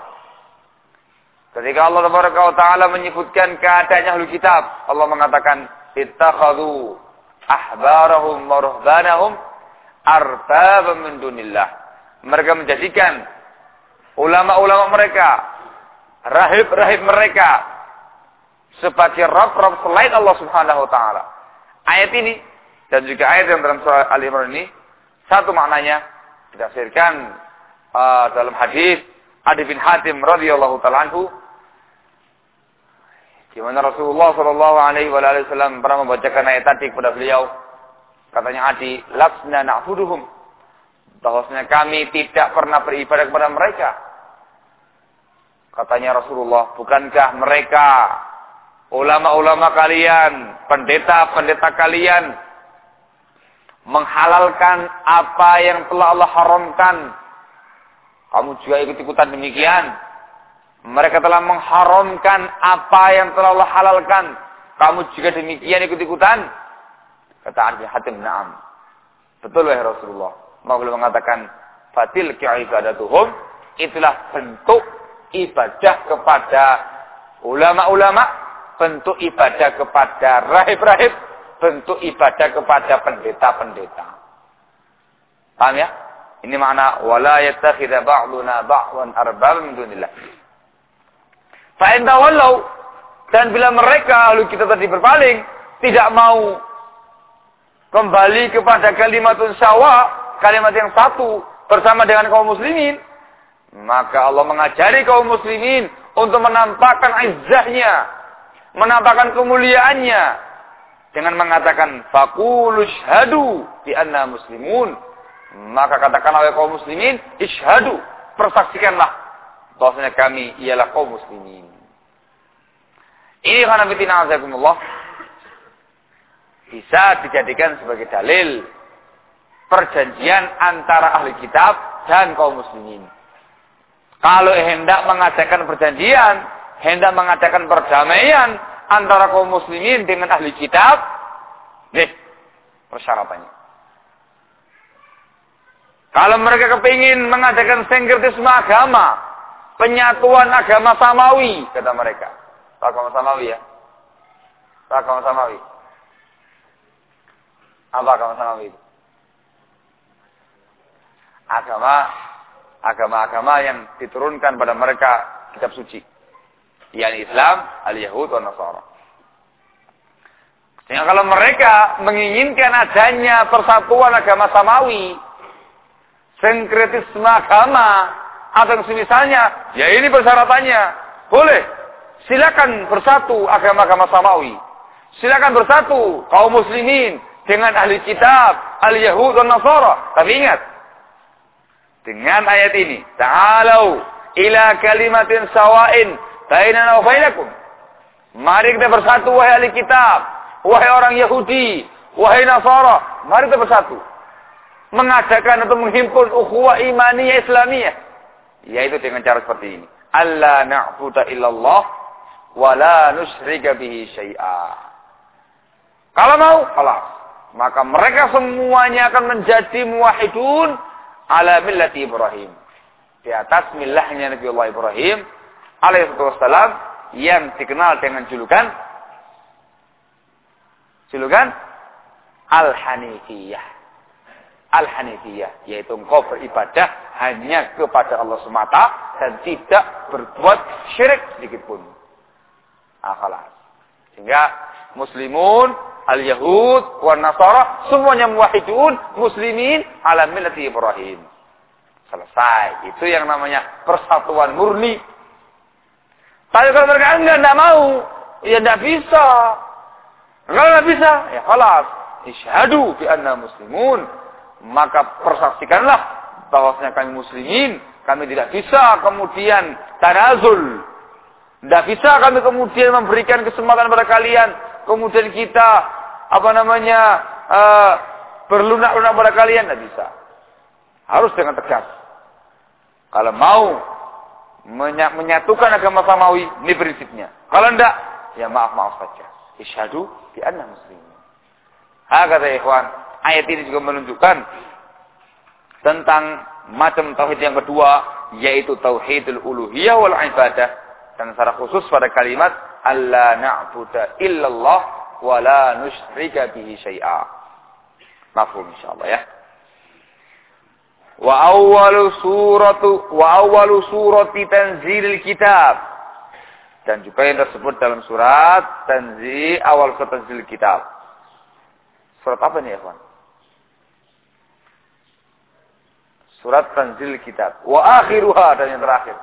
Ketika Allah Taala menyebutkan keadaannya ahli kitab, Allah mengatakan, "Ittakhadhu ahbarahum wa ruhbanahum arbaban min dunillah." Mereka menjadikan ulama-ulama mereka, rahib-rahib mereka sebagai Rabb-Rabb selain Allah Subhanahu wa taala. Ayat ini dan juga ayat yang dalam surah Al Imran ini satu maknanya ditafsirkan uh, dalam hadis Adi bin Hatim radhiyallahu taala anhu di mana Rasulullah Shallallahu alaihi wasallam pernah membacakan ayat tadi kepada beliau. Katanya Adi, "Lasna na'buduhum." Bahwasanya kami tidak pernah beribadah kepada mereka. Katanya Rasulullah, "Bukankah mereka ulama-ulama kalian, pendeta-pendeta kalian menghalalkan apa yang telah Allah haramkan. Kamu juga ikut-ikutan demikian. Mereka telah mengharamkan apa yang telah Allah halalkan. Kamu juga demikian ikut-ikutan. Kata Arbi Hatim, Naam. Betul ya Rasulullah. Beliau mengatakan, Fatil ki'ibadatuhum. Itulah bentuk ibadah kepada ulama-ulama bentuk ibadah kepada rahib-rahib, bentuk ibadah kepada pendeta-pendeta. Paham ya? Ini makna wala yattakhidha ba'duna ba'wan min dunillah. Fa walau dan bila mereka lalu kita tadi berpaling tidak mau kembali kepada kalimatun sawa, kalimat yang satu bersama dengan kaum muslimin, maka Allah mengajari kaum muslimin untuk menampakkan izzahnya, menampakkan kemuliaannya dengan mengatakan faqulu syhadu bi anna muslimun. Maka katakanlah oleh kaum muslimin ishadu persaksikanlah. Bahwasanya kami ialah kaum muslimin. Ini karena fitina azakumullah. Bisa dijadikan sebagai dalil perjanjian antara ahli kitab dan kaum muslimin. Kalau hendak mengadakan perjanjian hendak mengadakan perdamaian antara kaum muslimin dengan ahli kitab, nih persyaratannya. Kalau mereka kepingin mengadakan sinkretisme agama, penyatuan agama samawi, kata mereka. Agama samawi ya? Agama samawi. Apa agama samawi? Agama agama-agama yang diturunkan pada mereka kitab suci yakni Islam, al-Yahud, dan Nasara. Sehingga kalau mereka menginginkan adanya persatuan agama samawi, sinkretisme agama, atau semisalnya, ya ini persyaratannya. Boleh. Silakan bersatu agama-agama samawi. Silakan bersatu kaum muslimin dengan ahli kitab, al-Yahud dan Nasara. Tapi ingat, dengan ayat ini, ta'alau ila kalimatin sawain bainana wa bainakum. Mari kita bersatu wahai ahli kitab, wahai orang Yahudi, wahai Nasara, mari kita bersatu. Mengadakan atau menghimpun ukhuwah imaniyah Islamiyah. Yaitu dengan cara seperti ini. Allah na'budu illallah wa la nusyrika bihi syai'a. Kalau mau, kalau maka mereka semuanya akan menjadi muwahidun ala millati Ibrahim. Di atas millahnya Nabi Allah Ibrahim alaihissalam yang dikenal dengan julukan julukan Al-Hanifiyah. Al-Hanifiyah yaitu engkau beribadah hanya kepada Allah semata dan tidak berbuat syirik sedikit pun. Akhalas. Sehingga muslimun, al-yahud, wan nasara semuanya muwahhidun, muslimin ala millati Ibrahim. Selesai. Itu yang namanya persatuan murni tapi kalau mereka enggak, enggak mau, ya enggak bisa. Kalau enggak bisa, ya kalas. Isyhadu bi anna muslimun. Maka persaksikanlah bahwasanya kami muslimin, kami tidak bisa kemudian tanazul. Tidak bisa kami kemudian memberikan kesempatan pada kalian, kemudian kita apa namanya uh, berlunak-lunak pada kalian tidak bisa. Harus dengan tegas. Kalau mau menyatukan agama samawi, ini prinsipnya. Kalau tidak, ya maaf-maaf saja. Isyadu di anna muslimin. Hakata ikhwan, ayat ini juga menunjukkan tentang macam tauhid yang kedua, yaitu tauhidul uluhiyah wal ibadah. Dan secara khusus pada kalimat, Allah na'budu illallah wa la nusyrika bihi syai'a. Mafhum insyaallah ya. Wa awwalu suratu wa awwalu surati tanzilil kitab. Dan juga yang tersebut dalam surat tanzil awal surat tanzil kitab. Surat apa nih, ya, Surat tanzil kitab. Wa akhiruha dan yang terakhir.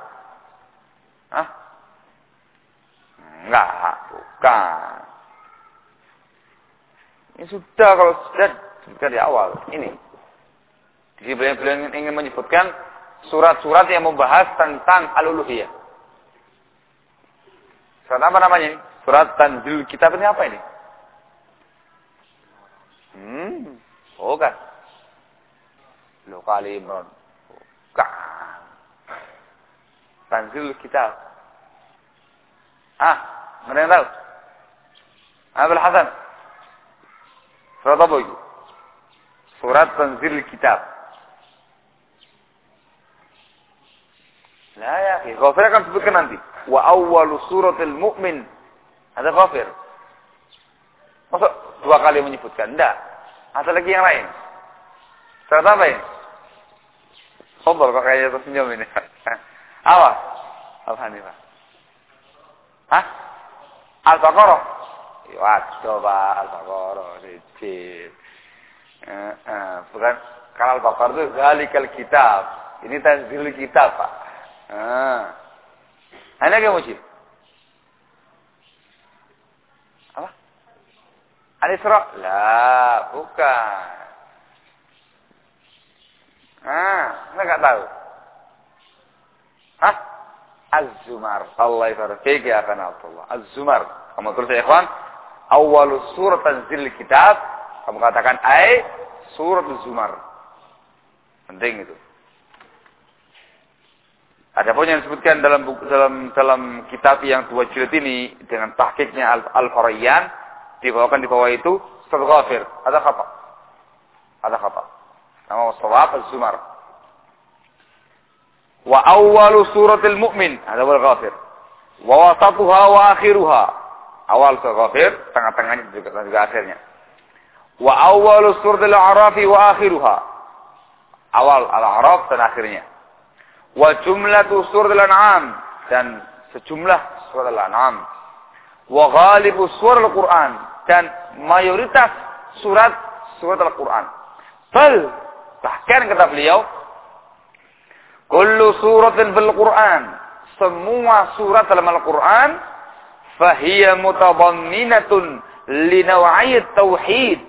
Hah? Enggak, bukan. Ini sudah kalau sudah sudah di awal. Ini. Jadi beliau-beliau ingin menyebutkan surat-surat yang membahas tentang al-uluhiyah. Surat apa namanya? Surat Tanzil Kitab ini apa ini? Hmm, oh kan. Loh kali Imran. Tanzil Kitab. Ah, mana yang tahu? Abul Hasan. Surat apa itu? Surat Tanzil Kitab. Nah ya, Ghafir akan sebutkan nanti. Wa awwalu suratil mu'min. Ada Ghafir. Masuk dua kali menyebutkan? Tidak. Ada lagi yang lain. Surat apa ini? Sombol kok kayaknya tersenyum ini. (laughs) apa? Al-Hanifah. Hah? Al-Baqarah. Ya, coba Al-Baqarah. Dicip. Uh, uh, bukan. Kalau Al-Baqarah itu galikal kitab. Ini tanzil kitab, Pak. Ah. Ana ke mujib? Apa? Al-Isra? Lah, bukan. Ah, enggak tahu. Hah? Az-Zumar. Allah ibarik ya akan Allah. Az-Zumar. Kamu tulis ya ikhwan. Awal surat tanzil kitab. Kamu katakan ay surat Az-Zumar. Penting itu. Adapun yang disebutkan dalam dalam dalam kitab yang dua jilid ini dengan tahqiqnya Al-Farayyan dibawakan di bawah itu surat Ghafir. Ada khata. Ada khata. Nama Shawab Az-Zumar. Wa awwalu suratil mu'min. Ada wal Ghafir. Wa wasatuha wa akhiruha. Awal surat Ghafir, tengah-tengahnya juga, juga akhirnya. Wa awwalu suratil A'rafi wa akhiruha. Awal Al-A'raf dan akhirnya wa jumlatu surat al-an'am dan sejumlah surat al-an'am wa ghalibu surat al-Qur'an dan mayoritas surat surat al-Qur'an. Bal bahkan kata beliau kullu suratin bil Qur'an. Semua surat dalam Al-Qur'an fahiya mutadamminatun li tauhid.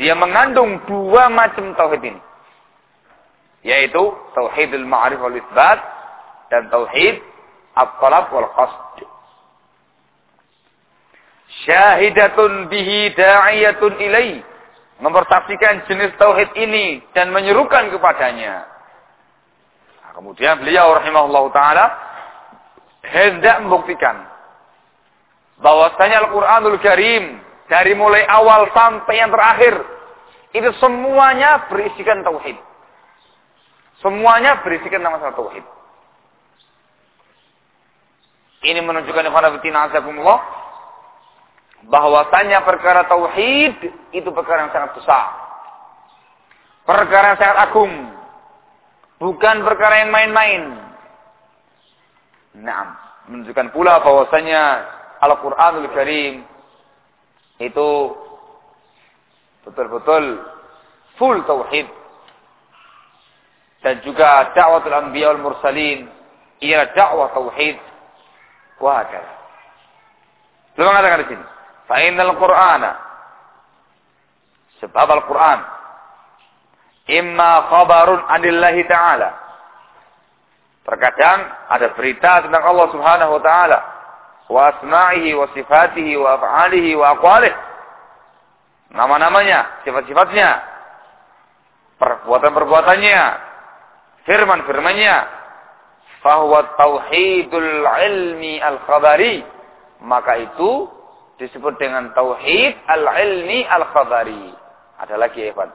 Dia mengandung dua macam tauhid ini yaitu tauhidul ma'rif wal isbat dan tauhid At-talab wal qasd. Syahidatun bihi da'iyatun ilai. Mempersaksikan jenis tauhid ini dan menyerukan kepadanya. Nah, kemudian beliau rahimahullah ta'ala hendak membuktikan bahwasanya Al-Quranul Karim dari mulai awal sampai yang terakhir itu semuanya berisikan tauhid. Semuanya berisikan nama tauhid. Ini menunjukkan kepada fitina azakumullah bahwasanya perkara tauhid itu perkara yang sangat besar. Perkara yang sangat agung. Bukan perkara yang main-main. Nah, menunjukkan pula bahwasanya Al-Qur'anul Karim itu betul-betul full tauhid dan juga dakwatul anbiya wal mursalin ia dakwah tauhid Wahakala. Belum mengatakan di sini. Fa'inal Qur'ana. Sebab Al-Quran. Imma khabarun anillahi ta'ala. Terkadang ada berita tentang Allah subhanahu wa ta'ala. Wa asma'ihi wa sifatihi wa af'alihi wa aqwalih. Nama-namanya, sifat-sifatnya. Perbuatan-perbuatannya. Firman-firmannya fahuwa tauhidul ilmi al-khabari maka itu disebut dengan tauhid al-ilmi al-khabari ada lagi ya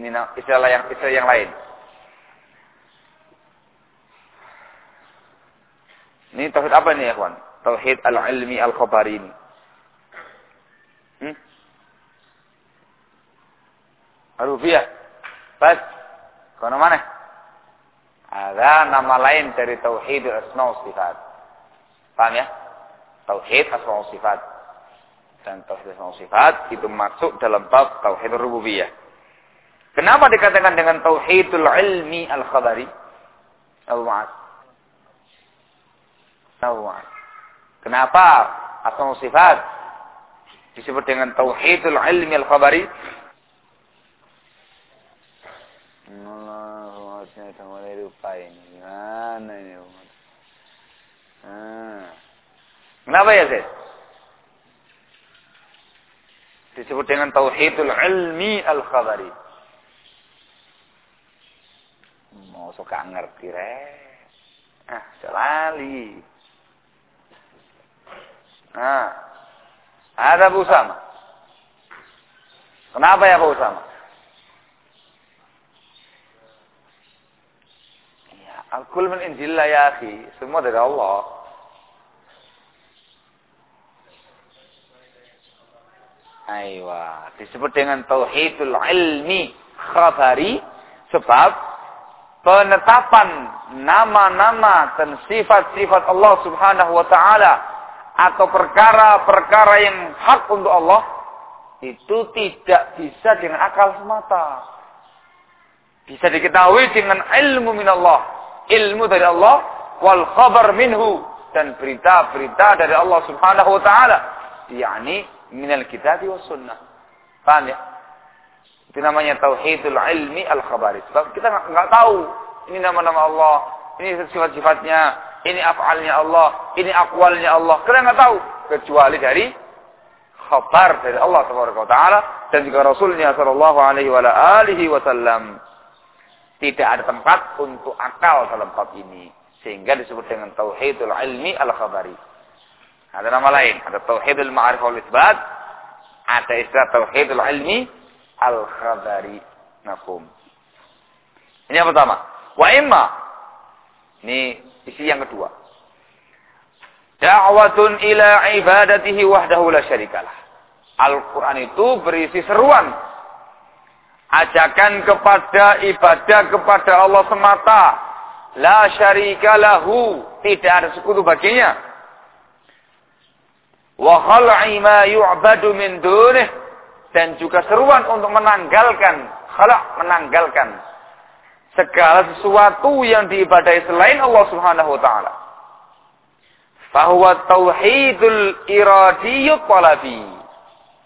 ini istilah yang istilah yang lain ini tauhid apa ya kawan tauhid al-ilmi al-khabari ini hmm? Arufiyah. Pas. Kau mana? Ada nama lain dari tauhid asma sifat. Paham ya? Tauhid asma sifat. Dan tauhid asma sifat itu masuk dalam bab tauhid rububiyah. Kenapa dikatakan dengan tauhidul ilmi al-khabari? Abu Ma'ad. Abu. Kenapa asma sifat disebut dengan tauhidul ilmi al-khabari? harusnya udah mulai lupa ini. Gimana ini umat? Hmm. Kenapa ya Zaid? Disebut dengan tauhidul ilmi al-khabari. Mau suka ngerti re. Ah, selali. Nah, ada Bu Usama. Kenapa ya Bu Usama? Al-kul min injillah ya akhi. Semua dari Allah. Aywa. Disebut dengan tauhidul ilmi khabari. Sebab penetapan nama-nama dan sifat-sifat Allah subhanahu wa ta'ala. Atau perkara-perkara yang hak untuk Allah. Itu tidak bisa dengan akal semata. Bisa diketahui dengan ilmu min Allah ilmu dari Allah wal khabar minhu dan berita-berita dari Allah Subhanahu wa taala yakni minal kitab was sunnah. Paham ya? Itu namanya tauhidul ilmi al khabari sebab kita nggak tahu ini nama-nama Allah ini sifat-sifatnya ini af'alnya Allah ini akwalnya Allah. Kita nggak tahu kecuali dari khabar dari Allah Subhanahu wa taala dan juga Rasulnya sallallahu alaihi wa alihi wasallam tidak ada tempat untuk akal dalam bab ini. Sehingga disebut dengan tauhidul ilmi al-khabari. Ada nama lain. Ada tauhidul ma'arif wal isbat. Ada istilah tauhidul ilmi al-khabari. Nafum. Ini yang pertama. Wa imma. Ini isi yang kedua. Da'watun ila ibadatihi wahdahu la syarikalah. Al-Quran itu berisi seruan ajakan kepada ibadah kepada Allah semata. La syarika lahu. Tidak ada sekutu baginya. Wa khal'i ma yu'badu min dunih. Dan juga seruan untuk menanggalkan. Khala' menanggalkan. Segala sesuatu yang diibadai selain Allah subhanahu wa ta'ala. Fahuwa tauhidul iradiyut talabi.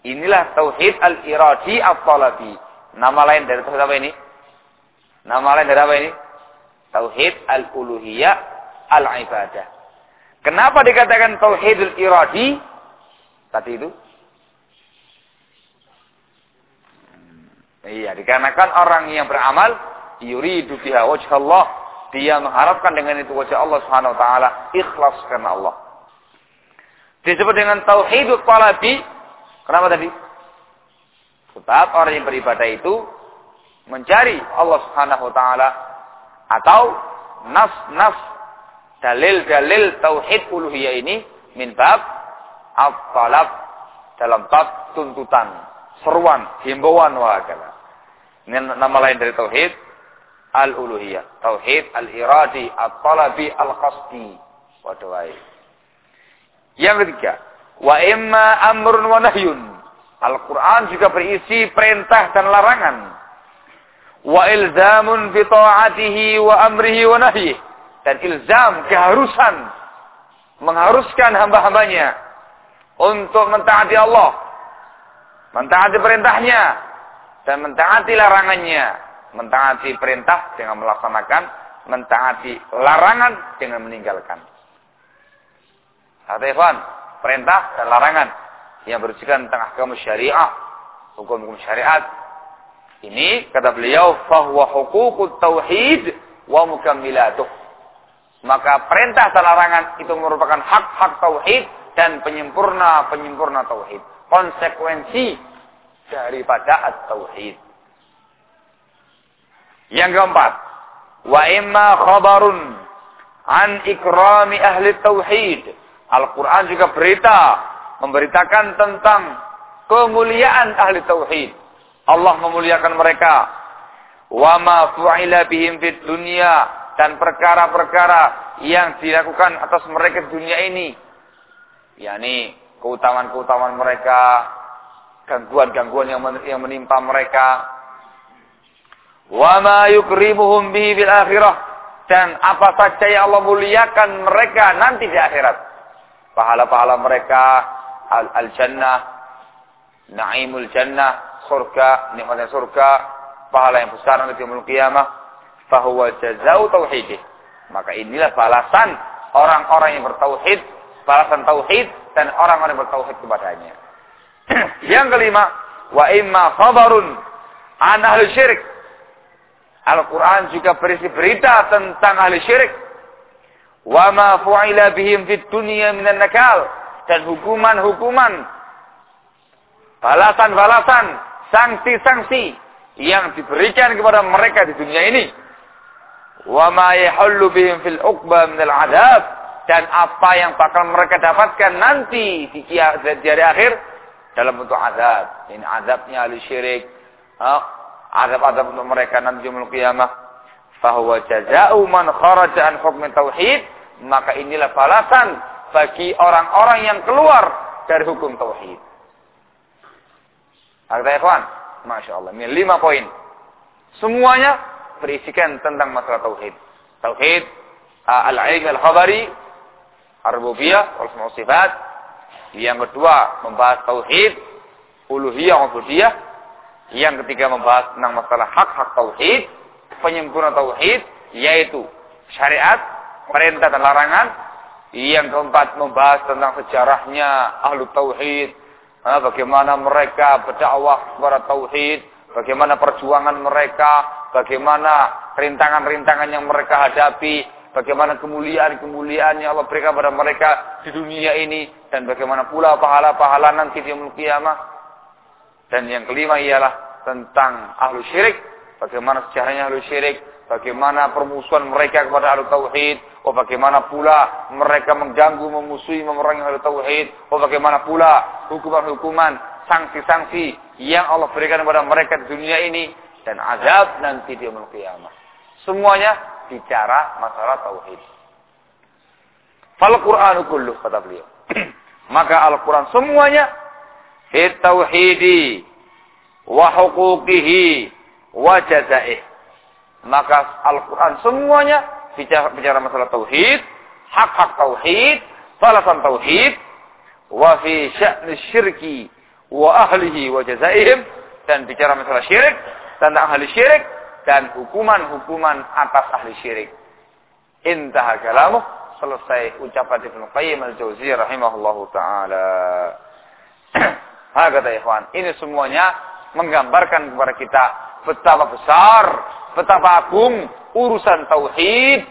Inilah tauhid al-iradi al-talabi Nama lain dari tauhid apa ini? Nama lain dari apa ini? Tauhid al-uluhiyah al-ibadah. Kenapa dikatakan tauhidul iradi? Tadi itu. Iya, dikarenakan orang yang beramal yuridu biha Allah, dia mengharapkan dengan itu wajah Allah Subhanahu wa taala, ikhlas karena Allah. Disebut dengan tauhidul talabi. Kenapa tadi? Sebab orang yang beribadah itu mencari Allah Subhanahu wa taala atau nas-nas dalil-dalil tauhid uluhiyah ini min bab al-talab dalam bab tuntutan, seruan, himbauan wa Ini nama lain dari tauhid al-uluhiyah, tauhid al-iradi, al-talabi, al-qasdi. Waduh Yang ketiga, wa imma amrun wa nahyun. Al-Quran juga berisi perintah dan larangan. Wa ilzamun fi ta'atihi wa amrihi wa nahyihi. Dan ilzam keharusan. Mengharuskan hamba-hambanya untuk mentaati Allah, mentaati perintahnya. Dan mentaati larangannya, mentaati perintah dengan melaksanakan, mentaati larangan dengan meninggalkan. Hati-hati, perintah dan larangan yang berisikan tentang agama syariah, hukum-hukum syariat. Ini kata beliau, fahuwa hukukut tauhid wa mukammilatuh maka perintah dan larangan itu merupakan hak-hak tauhid dan penyempurna-penyempurna tauhid. Konsekuensi daripada at-tauhid. Yang keempat, wa imma khabarun an ikrami ahli tauhid. Al-Quran juga berita, memberitakan tentang kemuliaan ahli tauhid. Allah memuliakan mereka. Wa ma fu'ila bihim fid dunya dan perkara-perkara yang dilakukan atas mereka di dunia ini. yakni keutamaan-keutamaan mereka, gangguan-gangguan yang yang menimpa mereka. Wa ma yukrimuhum bihi bil akhirah dan apa saja yang Allah muliakan mereka nanti di akhirat. Pahala-pahala mereka al-jannah, naimul jannah, surga, nikmatnya surga, pahala yang besar nanti di kiamah fahuwa jazau tauhidih. Maka inilah balasan orang-orang yang bertauhid, balasan tauhid dan orang-orang yang bertauhid kepadanya. (clears throat) yang kelima, wa imma khabarun an ahli syirik. Al-Quran juga berisi berita tentang ahli syirik. Wa ma fu'ila bihim fid dunya minan nakal. Dan hukuman-hukuman. Balasan-balasan. Sanksi-sanksi. Yang diberikan kepada mereka di dunia ini wa ma yahullu bihim fil uqba min al adab dan apa yang bakal mereka dapatkan nanti di hari akhir dalam bentuk azab. Ini azabnya ahli syirik. Azab-azab untuk mereka nanti di kiamah. Fahuwa jaza'u man kharaja an hukm tauhid. Maka inilah balasan bagi orang-orang yang keluar dari hukum tauhid. Ada ikhwan? Masya Allah. Ini lima poin. Semuanya berisikan tentang masalah tauhid. Tauhid al-ilm al-khabari, ar-rububiyah, wal sifat. Yang kedua membahas tauhid uluhiyah ubudiyah. Yang ketiga membahas tentang masalah hak-hak tauhid, penyempurna tauhid yaitu syariat, perintah dan larangan. Yang keempat membahas tentang sejarahnya ahlu tauhid, bagaimana mereka berdakwah kepada tauhid, bagaimana perjuangan mereka, bagaimana rintangan-rintangan yang mereka hadapi, bagaimana kemuliaan-kemuliaan yang Allah berikan kepada mereka di dunia ini, dan bagaimana pula pahala-pahala nanti di kiamat. Dan yang kelima ialah tentang ahlu syirik, bagaimana sejarahnya ahlu syirik, bagaimana permusuhan mereka kepada ahlu tauhid, oh bagaimana pula mereka mengganggu, memusuhi, memerangi ahlu tauhid, oh bagaimana pula hukuman-hukuman, sanksi-sanksi yang Allah berikan kepada mereka di dunia ini dan azab nanti di yaumul qiyamah. Semuanya bicara masalah tauhid. Fal Qur'anu kullu kata beliau. (clears throat) Maka Al-Qur'an semuanya fit tauhidi wa huquqihi wa jazaih. Maka Al-Qur'an semuanya bicara, bicara masalah tauhid, hak-hak tauhid, balasan tauhid, wa fi sya'ni syirki wa ahlihi wa jazaihim dan bicara masalah syirik tentang ahli syirik dan hukuman-hukuman atas ahli syirik. Intah kalamu selesai ucapan Ibnu Qayyim al-Jauziyah rahimahullahu taala. (clears throat) Hakata ikhwan, ini semuanya menggambarkan kepada kita betapa besar, betapa agung urusan tauhid.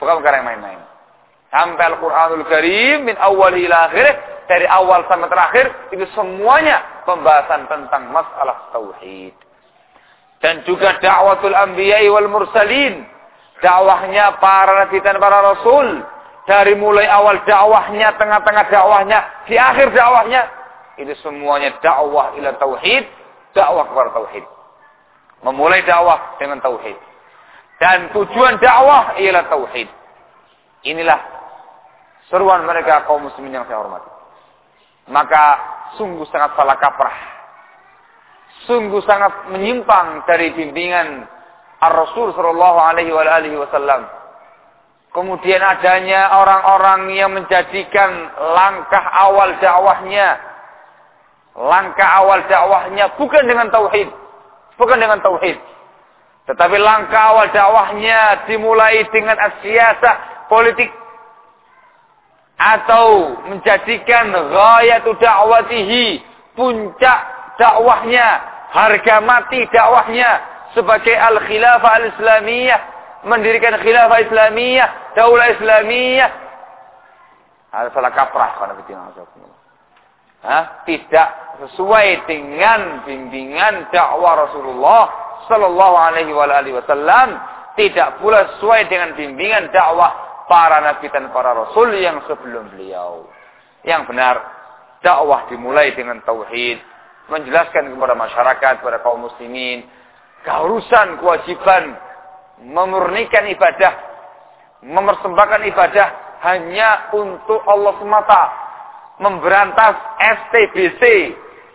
Bukan perkara yang main-main. Sampai Al-Quranul Karim min awal ila akhir, dari awal sampai terakhir, itu semuanya pembahasan tentang masalah tauhid. Dan juga dakwatul anbiya wal mursalin. Dakwahnya para nabi dan para rasul. Dari mulai awal dakwahnya, tengah-tengah dakwahnya, di akhir dakwahnya. Itu semuanya dakwah ila tauhid, dakwah kepada tauhid. Memulai dakwah dengan tauhid. Dan tujuan dakwah ialah tauhid. Inilah seruan mereka kaum muslimin yang saya hormati. Maka sungguh sangat salah kaprah. Sungguh sangat menyimpang dari bimbingan Ar-Rasul sallallahu alaihi wasallam. Kemudian adanya orang-orang yang menjadikan langkah awal dakwahnya langkah awal dakwahnya bukan dengan tauhid, bukan dengan tauhid. Tetapi langkah awal dakwahnya dimulai dengan asyasa politik atau menjadikan ghayatu dakwatihi puncak dakwahnya, harga mati dakwahnya sebagai al-khilafah al-islamiyah, mendirikan khilafah islamiyah, daulah islamiyah. Ada salah kaprah kalau Hah? Tidak sesuai dengan bimbingan dakwah Rasulullah sallallahu alaihi wasallam, tidak pula sesuai dengan bimbingan dakwah para nabi dan para rasul yang sebelum beliau. Yang benar, dakwah dimulai dengan tauhid, menjelaskan kepada masyarakat, kepada kaum muslimin keharusan, kewajiban memurnikan ibadah, mempersembahkan ibadah hanya untuk Allah semata. Memberantas STBC,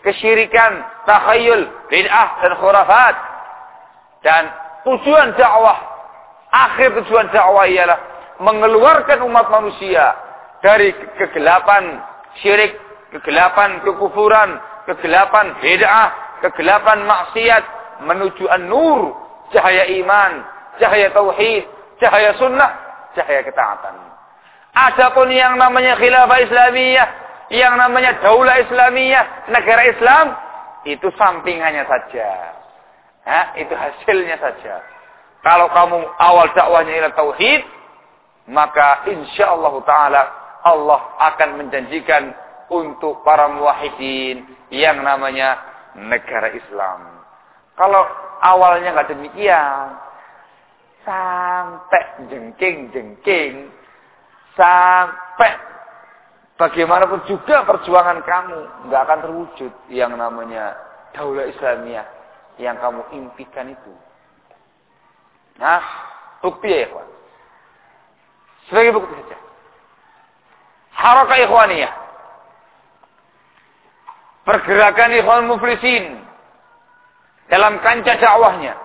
kesyirikan, takhayul, bid'ah dan khurafat. Dan tujuan dakwah, akhir tujuan dakwah ialah mengeluarkan umat manusia dari kegelapan syirik, kegelapan kekufuran, kegelapan bid'ah, kegelapan maksiat, menuju an-nur, cahaya iman, cahaya tauhid, cahaya sunnah, cahaya ketaatan. Adapun yang namanya khilafah Islamiyah, yang namanya daulah Islamiyah, negara Islam, itu sampingannya saja. Hah? Itu hasilnya saja. Kalau kamu awal dakwahnya ila tauhid, maka insya Allah taala Allah akan menjanjikan untuk para muwahhidin yang namanya negara Islam. Kalau awalnya nggak demikian, sampai jengking-jengking, sampai bagaimanapun juga perjuangan kamu nggak akan terwujud yang namanya daulah Islamiyah yang kamu impikan itu. Nah, bukti ya ikhwan. Sebagai bukti saja. Harakah ikhwaniyah. Pergerakan ikhwan muflisin dalam kancah dakwahnya.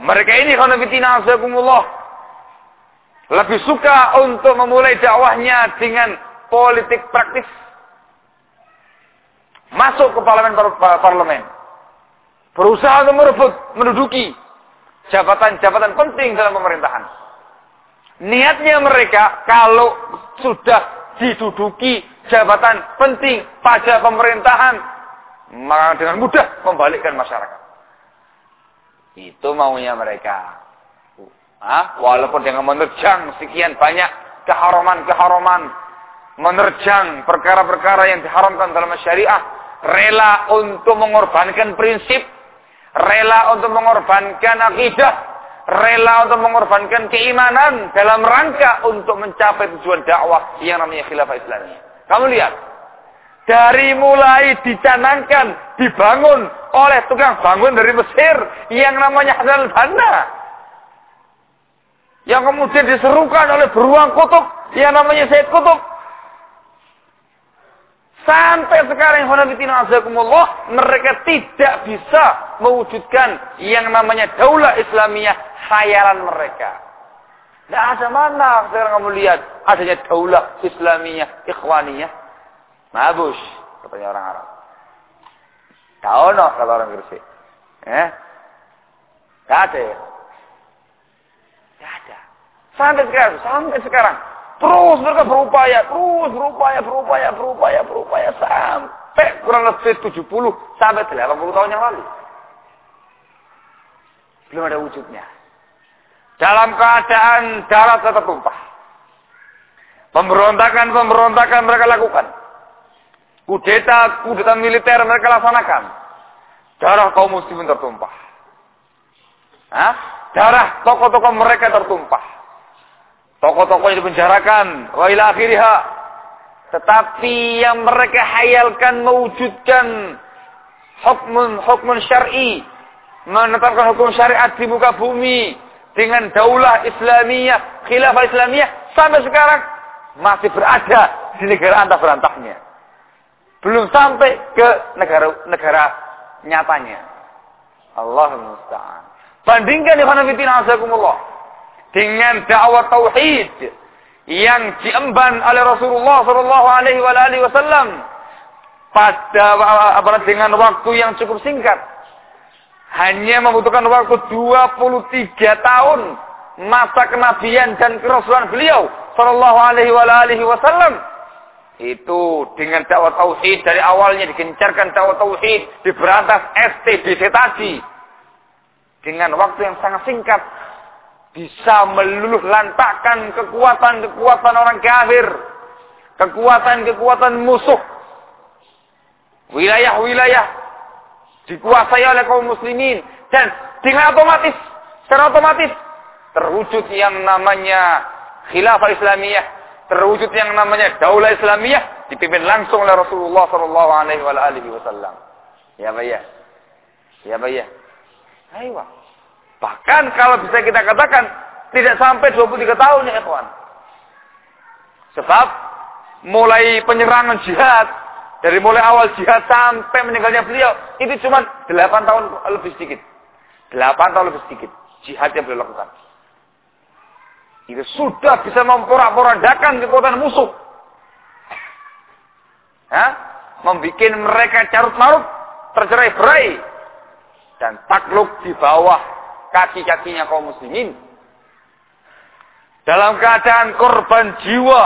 Mereka ini khanafitina asakumullah lebih suka untuk memulai dakwahnya dengan politik praktis. Masuk ke parlemen parlemen. Berusaha untuk merebut, menduduki jabatan-jabatan penting dalam pemerintahan. Niatnya mereka kalau sudah diduduki jabatan penting pada pemerintahan, maka dengan mudah membalikkan masyarakat. Itu maunya mereka. Hah? Walaupun dengan menerjang sekian banyak keharaman-keharaman, menerjang perkara-perkara yang diharamkan dalam syariah, rela untuk mengorbankan prinsip, rela untuk mengorbankan akidah, rela untuk mengorbankan keimanan dalam rangka untuk mencapai tujuan dakwah yang namanya khilafah Islamiyah. Kamu lihat, dari mulai dicanangkan, dibangun oleh tukang bangun dari Mesir yang namanya Hasan al-Banna. Yang kemudian diserukan oleh beruang kutub yang namanya Said Kutub. Sampai sekarang Azakumullah mereka tidak bisa mewujudkan yang namanya daulah Islamiyah khayalan mereka. Tidak ada mana sekarang kamu lihat adanya daulah Islamiyah, Ikhwaniyah. Mabus, katanya orang Arab. Tahu no kata orang Gresik. Eh? Gak ada ya? Gak ada. Sampai sekarang, sampai sekarang. Terus mereka berupaya, terus berupaya, berupaya, berupaya, berupaya sampai kurang lebih 70 sampai 80 tahun yang lalu. Belum ada wujudnya. Dalam keadaan darah tetap tumpah. Pemberontakan-pemberontakan mereka lakukan. Kudeta, kudeta militer mereka laksanakan. Darah kaum muslimin tertumpah. Hah? Darah tokoh-tokoh mereka tertumpah. Tokoh-tokoh yang dipenjarakan. Wa ila akhiriha. Tetapi yang mereka hayalkan mewujudkan hukmun hukmun syar'i, menetapkan hukum syariat di muka bumi dengan daulah Islamiyah, khilafah Islamiyah sampai sekarang masih berada di negara antah berantahnya. Belum sampai ke negara-negara nyatanya. Allah musta'an. Bandingkan di Hanafitina azakumullah dengan dakwah tauhid yang diemban oleh Rasulullah sallallahu alaihi wasallam pada apa dengan waktu yang cukup singkat. Hanya membutuhkan waktu 23 tahun masa kenabian dan kerasulan beliau sallallahu alaihi wasallam itu dengan dakwah tauhid dari awalnya digencarkan dakwah tauhid, diberantas STBC tadi. Dengan waktu yang sangat singkat bisa meluluh lantakkan kekuatan-kekuatan orang kafir, kekuatan-kekuatan musuh. Wilayah-wilayah dikuasai oleh kaum muslimin dan dengan otomatis, secara otomatis terwujud yang namanya khilafah Islamiyah terwujud yang namanya daulah Islamiyah dipimpin langsung oleh Rasulullah sallallahu alaihi wasallam. Ya bayah. Ya bayah. Ayo. Bahkan kalau bisa kita katakan tidak sampai 23 tahun ya ikhwan. Sebab mulai penyerangan jihad dari mulai awal jihad sampai meninggalnya beliau itu cuma 8 tahun lebih sedikit. 8 tahun lebih sedikit jihad yang beliau lakukan. Itu sudah bisa memporak-porandakan kekuatan musuh. Ya? Membikin mereka carut marut, tercerai berai. Dan takluk di bawah kaki-kakinya kaum muslimin. Dalam keadaan korban jiwa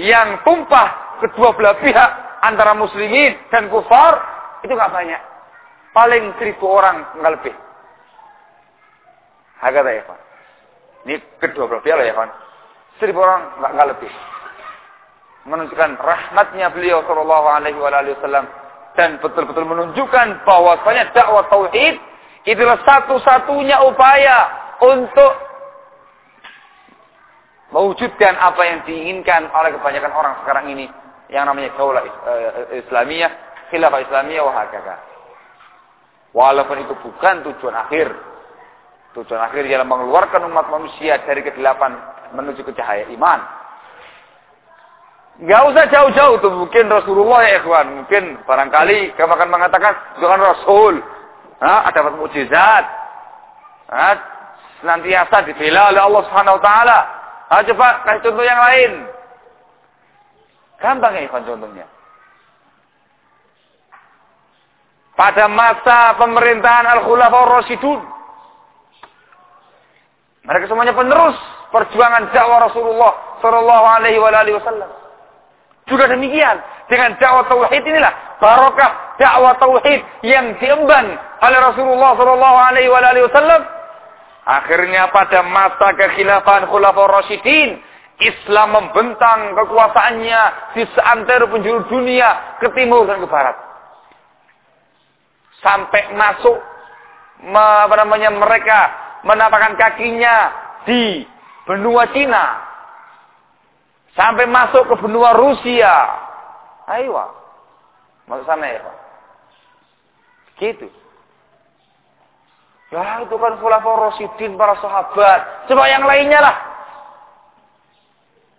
yang tumpah kedua belah pihak antara muslimin dan kufar, itu nggak banyak. Paling seribu orang nggak lebih. Hakata ya Pak. Ini kedua belah pihak ya kan. Seribu orang nggak lebih. Menunjukkan rahmatnya beliau Shallallahu Alaihi Wasallam dan betul-betul menunjukkan bahwasanya dakwah tauhid itulah satu-satunya upaya untuk mewujudkan apa yang diinginkan oleh kebanyakan orang sekarang ini yang namanya daulah eh, Islamiyah, khilafah Islamiyah wahakaka. Walaupun itu bukan tujuan akhir, Tujuan akhir ialah mengeluarkan umat manusia dari kegelapan menuju ke cahaya iman. Gak usah jauh-jauh tuh mungkin Rasulullah ya ikhwan. Mungkin barangkali kamu akan mengatakan dengan Rasul. Nah, ada mukjizat. Nah, senantiasa dibela oleh Allah Subhanahu wa taala. Nah, coba kasih contoh yang lain. Gampang ya ikhwan contohnya. Pada masa pemerintahan Al-Khulafaur Rasyidun mereka semuanya penerus perjuangan dakwah Rasulullah Shallallahu Alaihi Wasallam. Juga demikian dengan dakwah tauhid inilah barokah dakwah tauhid yang diemban oleh Rasulullah Shallallahu Alaihi Wasallam. Akhirnya pada masa kekhilafan Khulafaur Rasyidin, Islam membentang kekuasaannya di seantero penjuru dunia ke timur dan ke barat. Sampai masuk apa namanya mereka menapakan kakinya di benua Cina. Sampai masuk ke benua Rusia. Ayo. Masuk sana ya Pak. Gitu. Ya itu kan khulafah Rasidin para sahabat. Coba yang lainnya lah.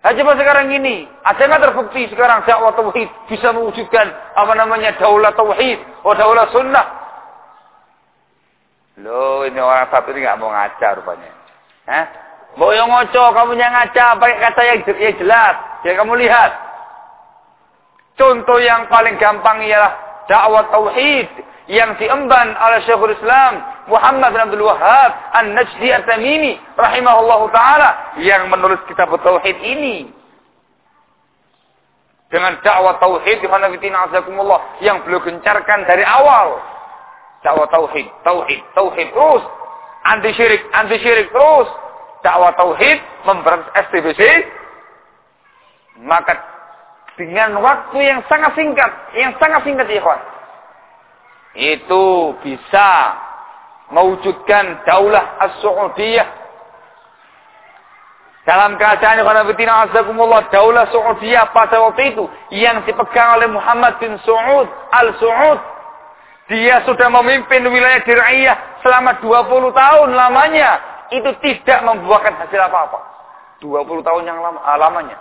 Nah, coba sekarang ini, ada nggak terbukti sekarang dakwah tauhid bisa mewujudkan apa namanya daulah tauhid, oh daulah sunnah, Loh, ini orang satu ini nggak mau ngaca rupanya. Hah? Mau yang ngoco, kamu yang ngaca, pakai kata yang, yang jelas. Ya kamu lihat. Contoh yang paling gampang ialah dakwah tauhid yang diemban oleh Syekhul Islam Muhammad bin Abdul Wahab An-Najdi At-Tamimi rahimahullahu taala yang menulis kitab tauhid ini dengan dakwah tauhid azakumullah yang beliau gencarkan dari awal. Dakwah tauhid, tauhid, tauhid terus. Anti syirik, anti syirik terus. Dakwah tauhid memberantas STBC. Maka dengan waktu yang sangat singkat, yang sangat singkat ikhwan. Itu bisa mewujudkan daulah As-Saudiyah dalam keadaan Khanafitina Azzaikumullah Daulah Saudiyah pada waktu itu yang dipegang oleh Muhammad bin Saud Al-Saud. Dia sudah memimpin wilayah Dir'iyah selama 20 tahun lamanya. Itu tidak membuahkan hasil apa-apa. 20 tahun yang lama, ah, lamanya.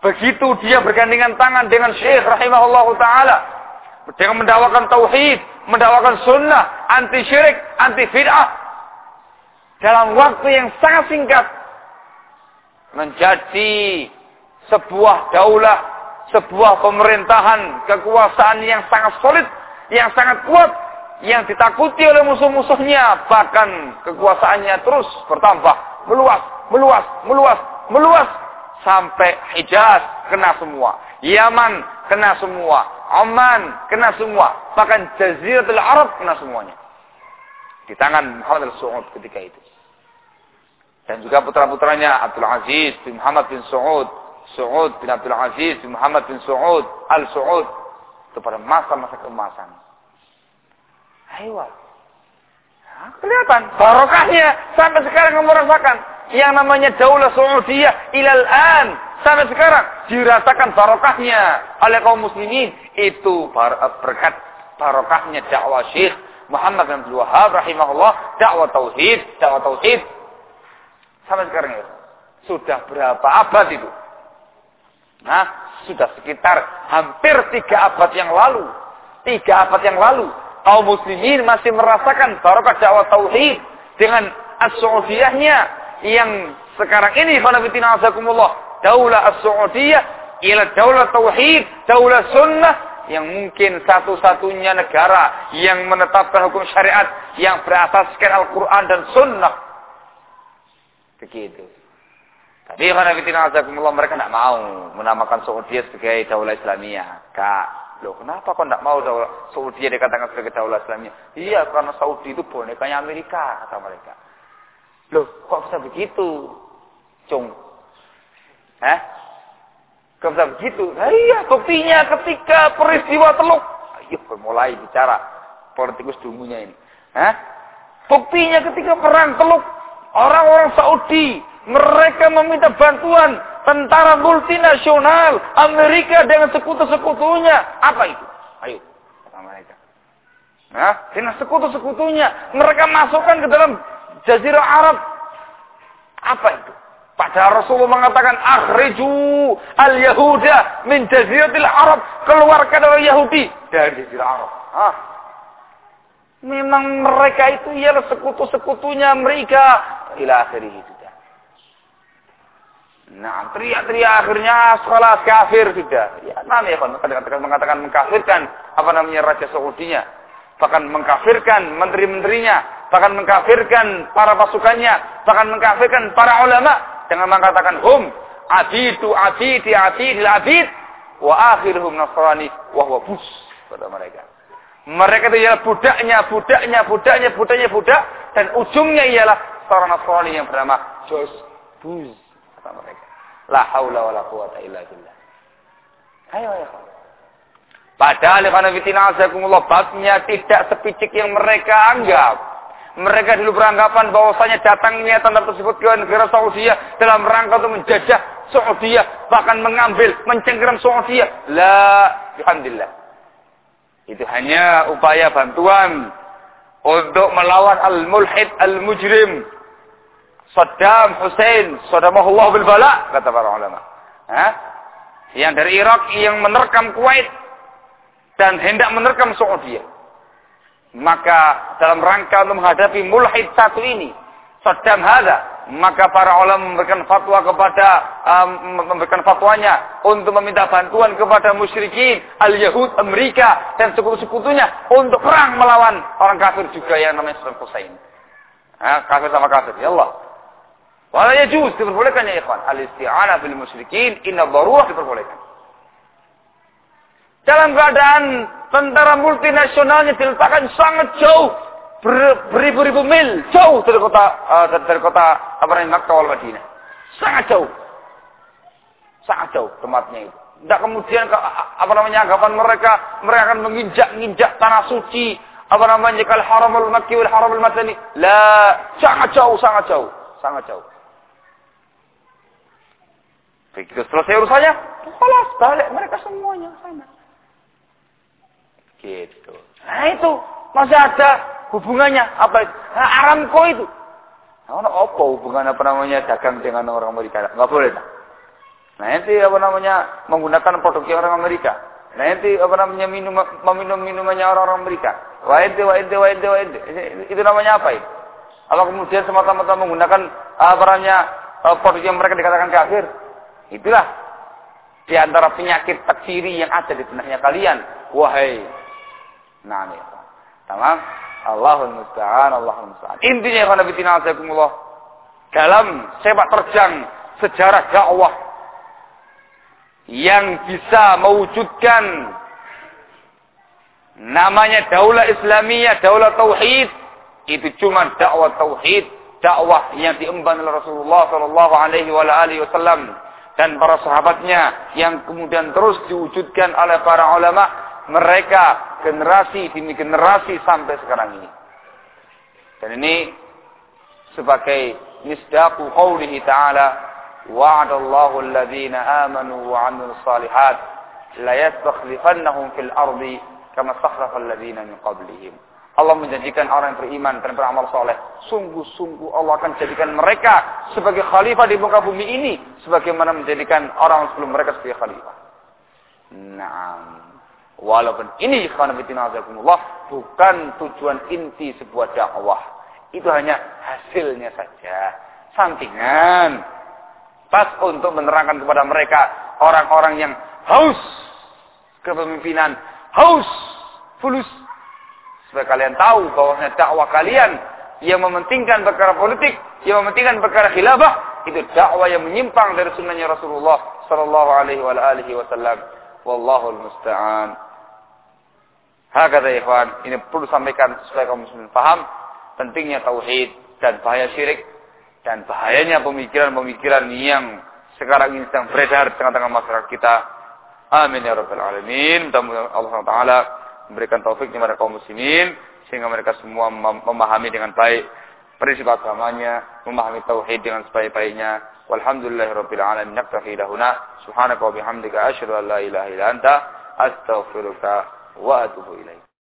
Begitu dia bergandengan tangan dengan Syekh rahimahullah ta'ala. Dengan mendawakan tauhid, mendawakan sunnah, anti syirik, anti bid'ah. Dalam waktu yang sangat singkat, menjadi sebuah daulah, sebuah pemerintahan, kekuasaan yang sangat solid, yang sangat kuat, yang ditakuti oleh musuh-musuhnya, bahkan kekuasaannya terus bertambah, meluas, meluas, meluas, meluas, sampai Hijaz kena semua, Yaman kena semua, Oman kena semua, bahkan Jaziratul Arab kena semuanya. Di tangan Muhammad al-Su'ud ketika itu dan juga putra-putranya Abdul Aziz bin Muhammad bin Saud, Saud bin Abdul Aziz bin Muhammad bin Saud, Al Saud itu pada masa-masa keemasan. Nah, kelihatan barokahnya sampai sekarang kamu rasakan yang namanya Daulah Saudiyah ilal an sampai sekarang dirasakan barokahnya oleh kaum muslimin itu berkat barokahnya dakwah Syekh Muhammad bin Abdul Wahab rahimahullah dakwah tauhid dakwah tauhid Sampai sekarang ya. Sudah berapa abad itu? Nah, sudah sekitar hampir tiga abad yang lalu. Tiga abad yang lalu. Kaum muslimin masih merasakan barokah dakwah tauhid dengan as-Saudiyahnya yang sekarang ini khanafitina azakumullah daulah as-Saudiyah ialah daulah tauhid, daulah sunnah yang mungkin satu-satunya negara yang menetapkan hukum syariat yang berasaskan Al-Quran dan sunnah Begitu. Tapi karena fitina azakumullah mereka tidak mau menamakan Saudi sebagai daulah Islamiyah. Kak, loh kenapa kok tidak mau Saudi dikatakan sebagai daulah Islamiyah? Iya, karena Saudi itu bonekanya Amerika, kata mereka. Loh, kok bisa begitu? Cung. Eh? Kok bisa begitu? Nah, iya, buktinya ketika peristiwa teluk. Ayo, mulai bicara politikus dungunya ini. Eh? Buktinya ketika perang teluk Orang-orang Saudi, mereka meminta bantuan tentara multinasional Amerika dengan sekutu-sekutunya. Apa itu? Ayo, kata mereka. Nah, dengan sekutu-sekutunya. Mereka masukkan ke dalam jazirah Arab. Apa itu? Padahal Rasulullah mengatakan, Akhriju al-Yahuda min jaziratil Arab. Keluarkan orang Yahudi dari jazirah Arab. Hah? Memang mereka itu ialah sekutu-sekutunya mereka. Ila akhirih sudah. Nah, teriak-teriak akhirnya sekolah kafir sudah. Ya, namanya kan kadang-kadang mengatakan mengkafirkan apa namanya raja Saudinya. Bahkan mengkafirkan menteri-menterinya, bahkan mengkafirkan para pasukannya, bahkan mengkafirkan para ulama dengan mengatakan hum adidu adidi adidil adid wa akhiruhum nasrani wa huwa bus kata mereka. Mereka itu ialah budaknya, budaknya, budaknya, budaknya, budak. Dan ujungnya ialah seorang Nasrani yang bernama Jos Buz. Kata mereka. La haula wa la quwata illa billah. Ayo, ayo. Padahal azakumullah babnya tidak sepicik yang mereka anggap. Mereka dulu beranggapan bahwasanya datangnya tanda tersebut ke negara Saudi dalam rangka untuk menjajah Saudi, bahkan mengambil, mencengkeram Saudi. La, alhamdulillah. Itu hanya upaya bantuan untuk melawan al-mulhid al-mujrim Saddam Hussein Saddamullah bil bala kata para ulama. Hah? Yang dari Irak yang menerkam Kuwait dan hendak menerkam Saudi. Maka dalam rangka untuk menghadapi mulhid satu ini, Saddam hadza maka para ulama memberikan fatwa kepada um, memberikan fatwanya untuk meminta bantuan kepada musyrikin al-Yahud Amerika dan sekutu-sekutunya untuk perang melawan orang kafir juga yang namanya Saddam Hussein. Nah, kafir sama kafir, ya Allah. Wala yajuz diperbolehkan ya ikhwan. Al-isti'anah bil musyrikin inna darurah diperbolehkan. Dalam keadaan tentara multinasionalnya diletakkan sangat jauh beribu-ribu mil jauh dari kota uh, dari kota apa namanya Makkah wal Madinah. Sangat jauh. Sangat jauh tempatnya itu. Tidak kemudian apa namanya anggapan mereka mereka akan menginjak-injak tanah suci apa namanya kal haramul makki wal haramul madani. La, sangat jauh, sangat jauh, sangat jauh. Begitu selesai urusannya, balas balik mereka semuanya sana. Gitu. Nah itu masih ada hubungannya apa itu? Nah, Aramco itu. Nah, apa hubungan apa namanya dagang dengan orang Amerika? Enggak boleh. Nah, nanti apa namanya menggunakan produk orang Amerika. Nah, nanti apa namanya minum meminum minumannya orang-orang Amerika. Wah ente, wah ente, wah ente, wah ente. Itu namanya apa itu? Kalau kemudian semata-mata menggunakan apa namanya produk yang mereka dikatakan kafir, itulah di antara penyakit takfiri yang ada di benaknya kalian. Wahai, nah nih, tamam. Allahul musta'an, Allahul musta'an. Intinya kalau Nabi Tina Azzaikumullah. Dalam sepak terjang sejarah dakwah. Yang bisa mewujudkan namanya daulah Islamiyah, daulah Tauhid. Itu cuma dakwah Tauhid. Dakwah yang diemban oleh Rasulullah Sallallahu Alaihi Wasallam dan para sahabatnya yang kemudian terus diwujudkan oleh para ulama mereka generasi demi generasi sampai sekarang ini. Dan ini sebagai misdaqu qawlihi ta'ala wa'adallahu alladhina amanu wa 'amilus salihat la yastakhlifannahum fil ardi kama stakhlafa alladhina min qablihim. Allah menjanjikan orang yang beriman dan beramal soleh. Sungguh-sungguh Allah akan jadikan mereka sebagai khalifah di muka bumi ini. Sebagaimana menjadikan orang sebelum mereka sebagai khalifah. Nah. Walaupun ini bukan tujuan inti sebuah dakwah. Itu hanya hasilnya saja. Sampingan. Pas untuk menerangkan kepada mereka orang-orang yang haus kepemimpinan, haus fulus. Supaya kalian tahu bahwa dakwah kalian yang mementingkan perkara politik, yang mementingkan perkara khilafah, itu dakwah yang menyimpang dari sunnahnya Rasulullah sallallahu alaihi wasallam. Wallahul musta'an. Hakata ikhwan, ini perlu sampaikan supaya kaum muslimin paham pentingnya tauhid dan bahaya syirik dan bahayanya pemikiran-pemikiran yang sekarang ini sedang beredar di tengah-tengah masyarakat kita. Amin ya rabbal alamin. Mudah-mudahan Allah Taala memberikan taufik kepada kaum muslimin sehingga mereka semua memahami dengan baik prinsip agamanya, memahami tauhid dengan sebaik-baiknya. Walhamdulillahirabbil alamin. Naktafi lahuna. Subhanaka wa bihamdika asyhadu an la ilaha illa anta astaghfiruka wa atubu ilaih.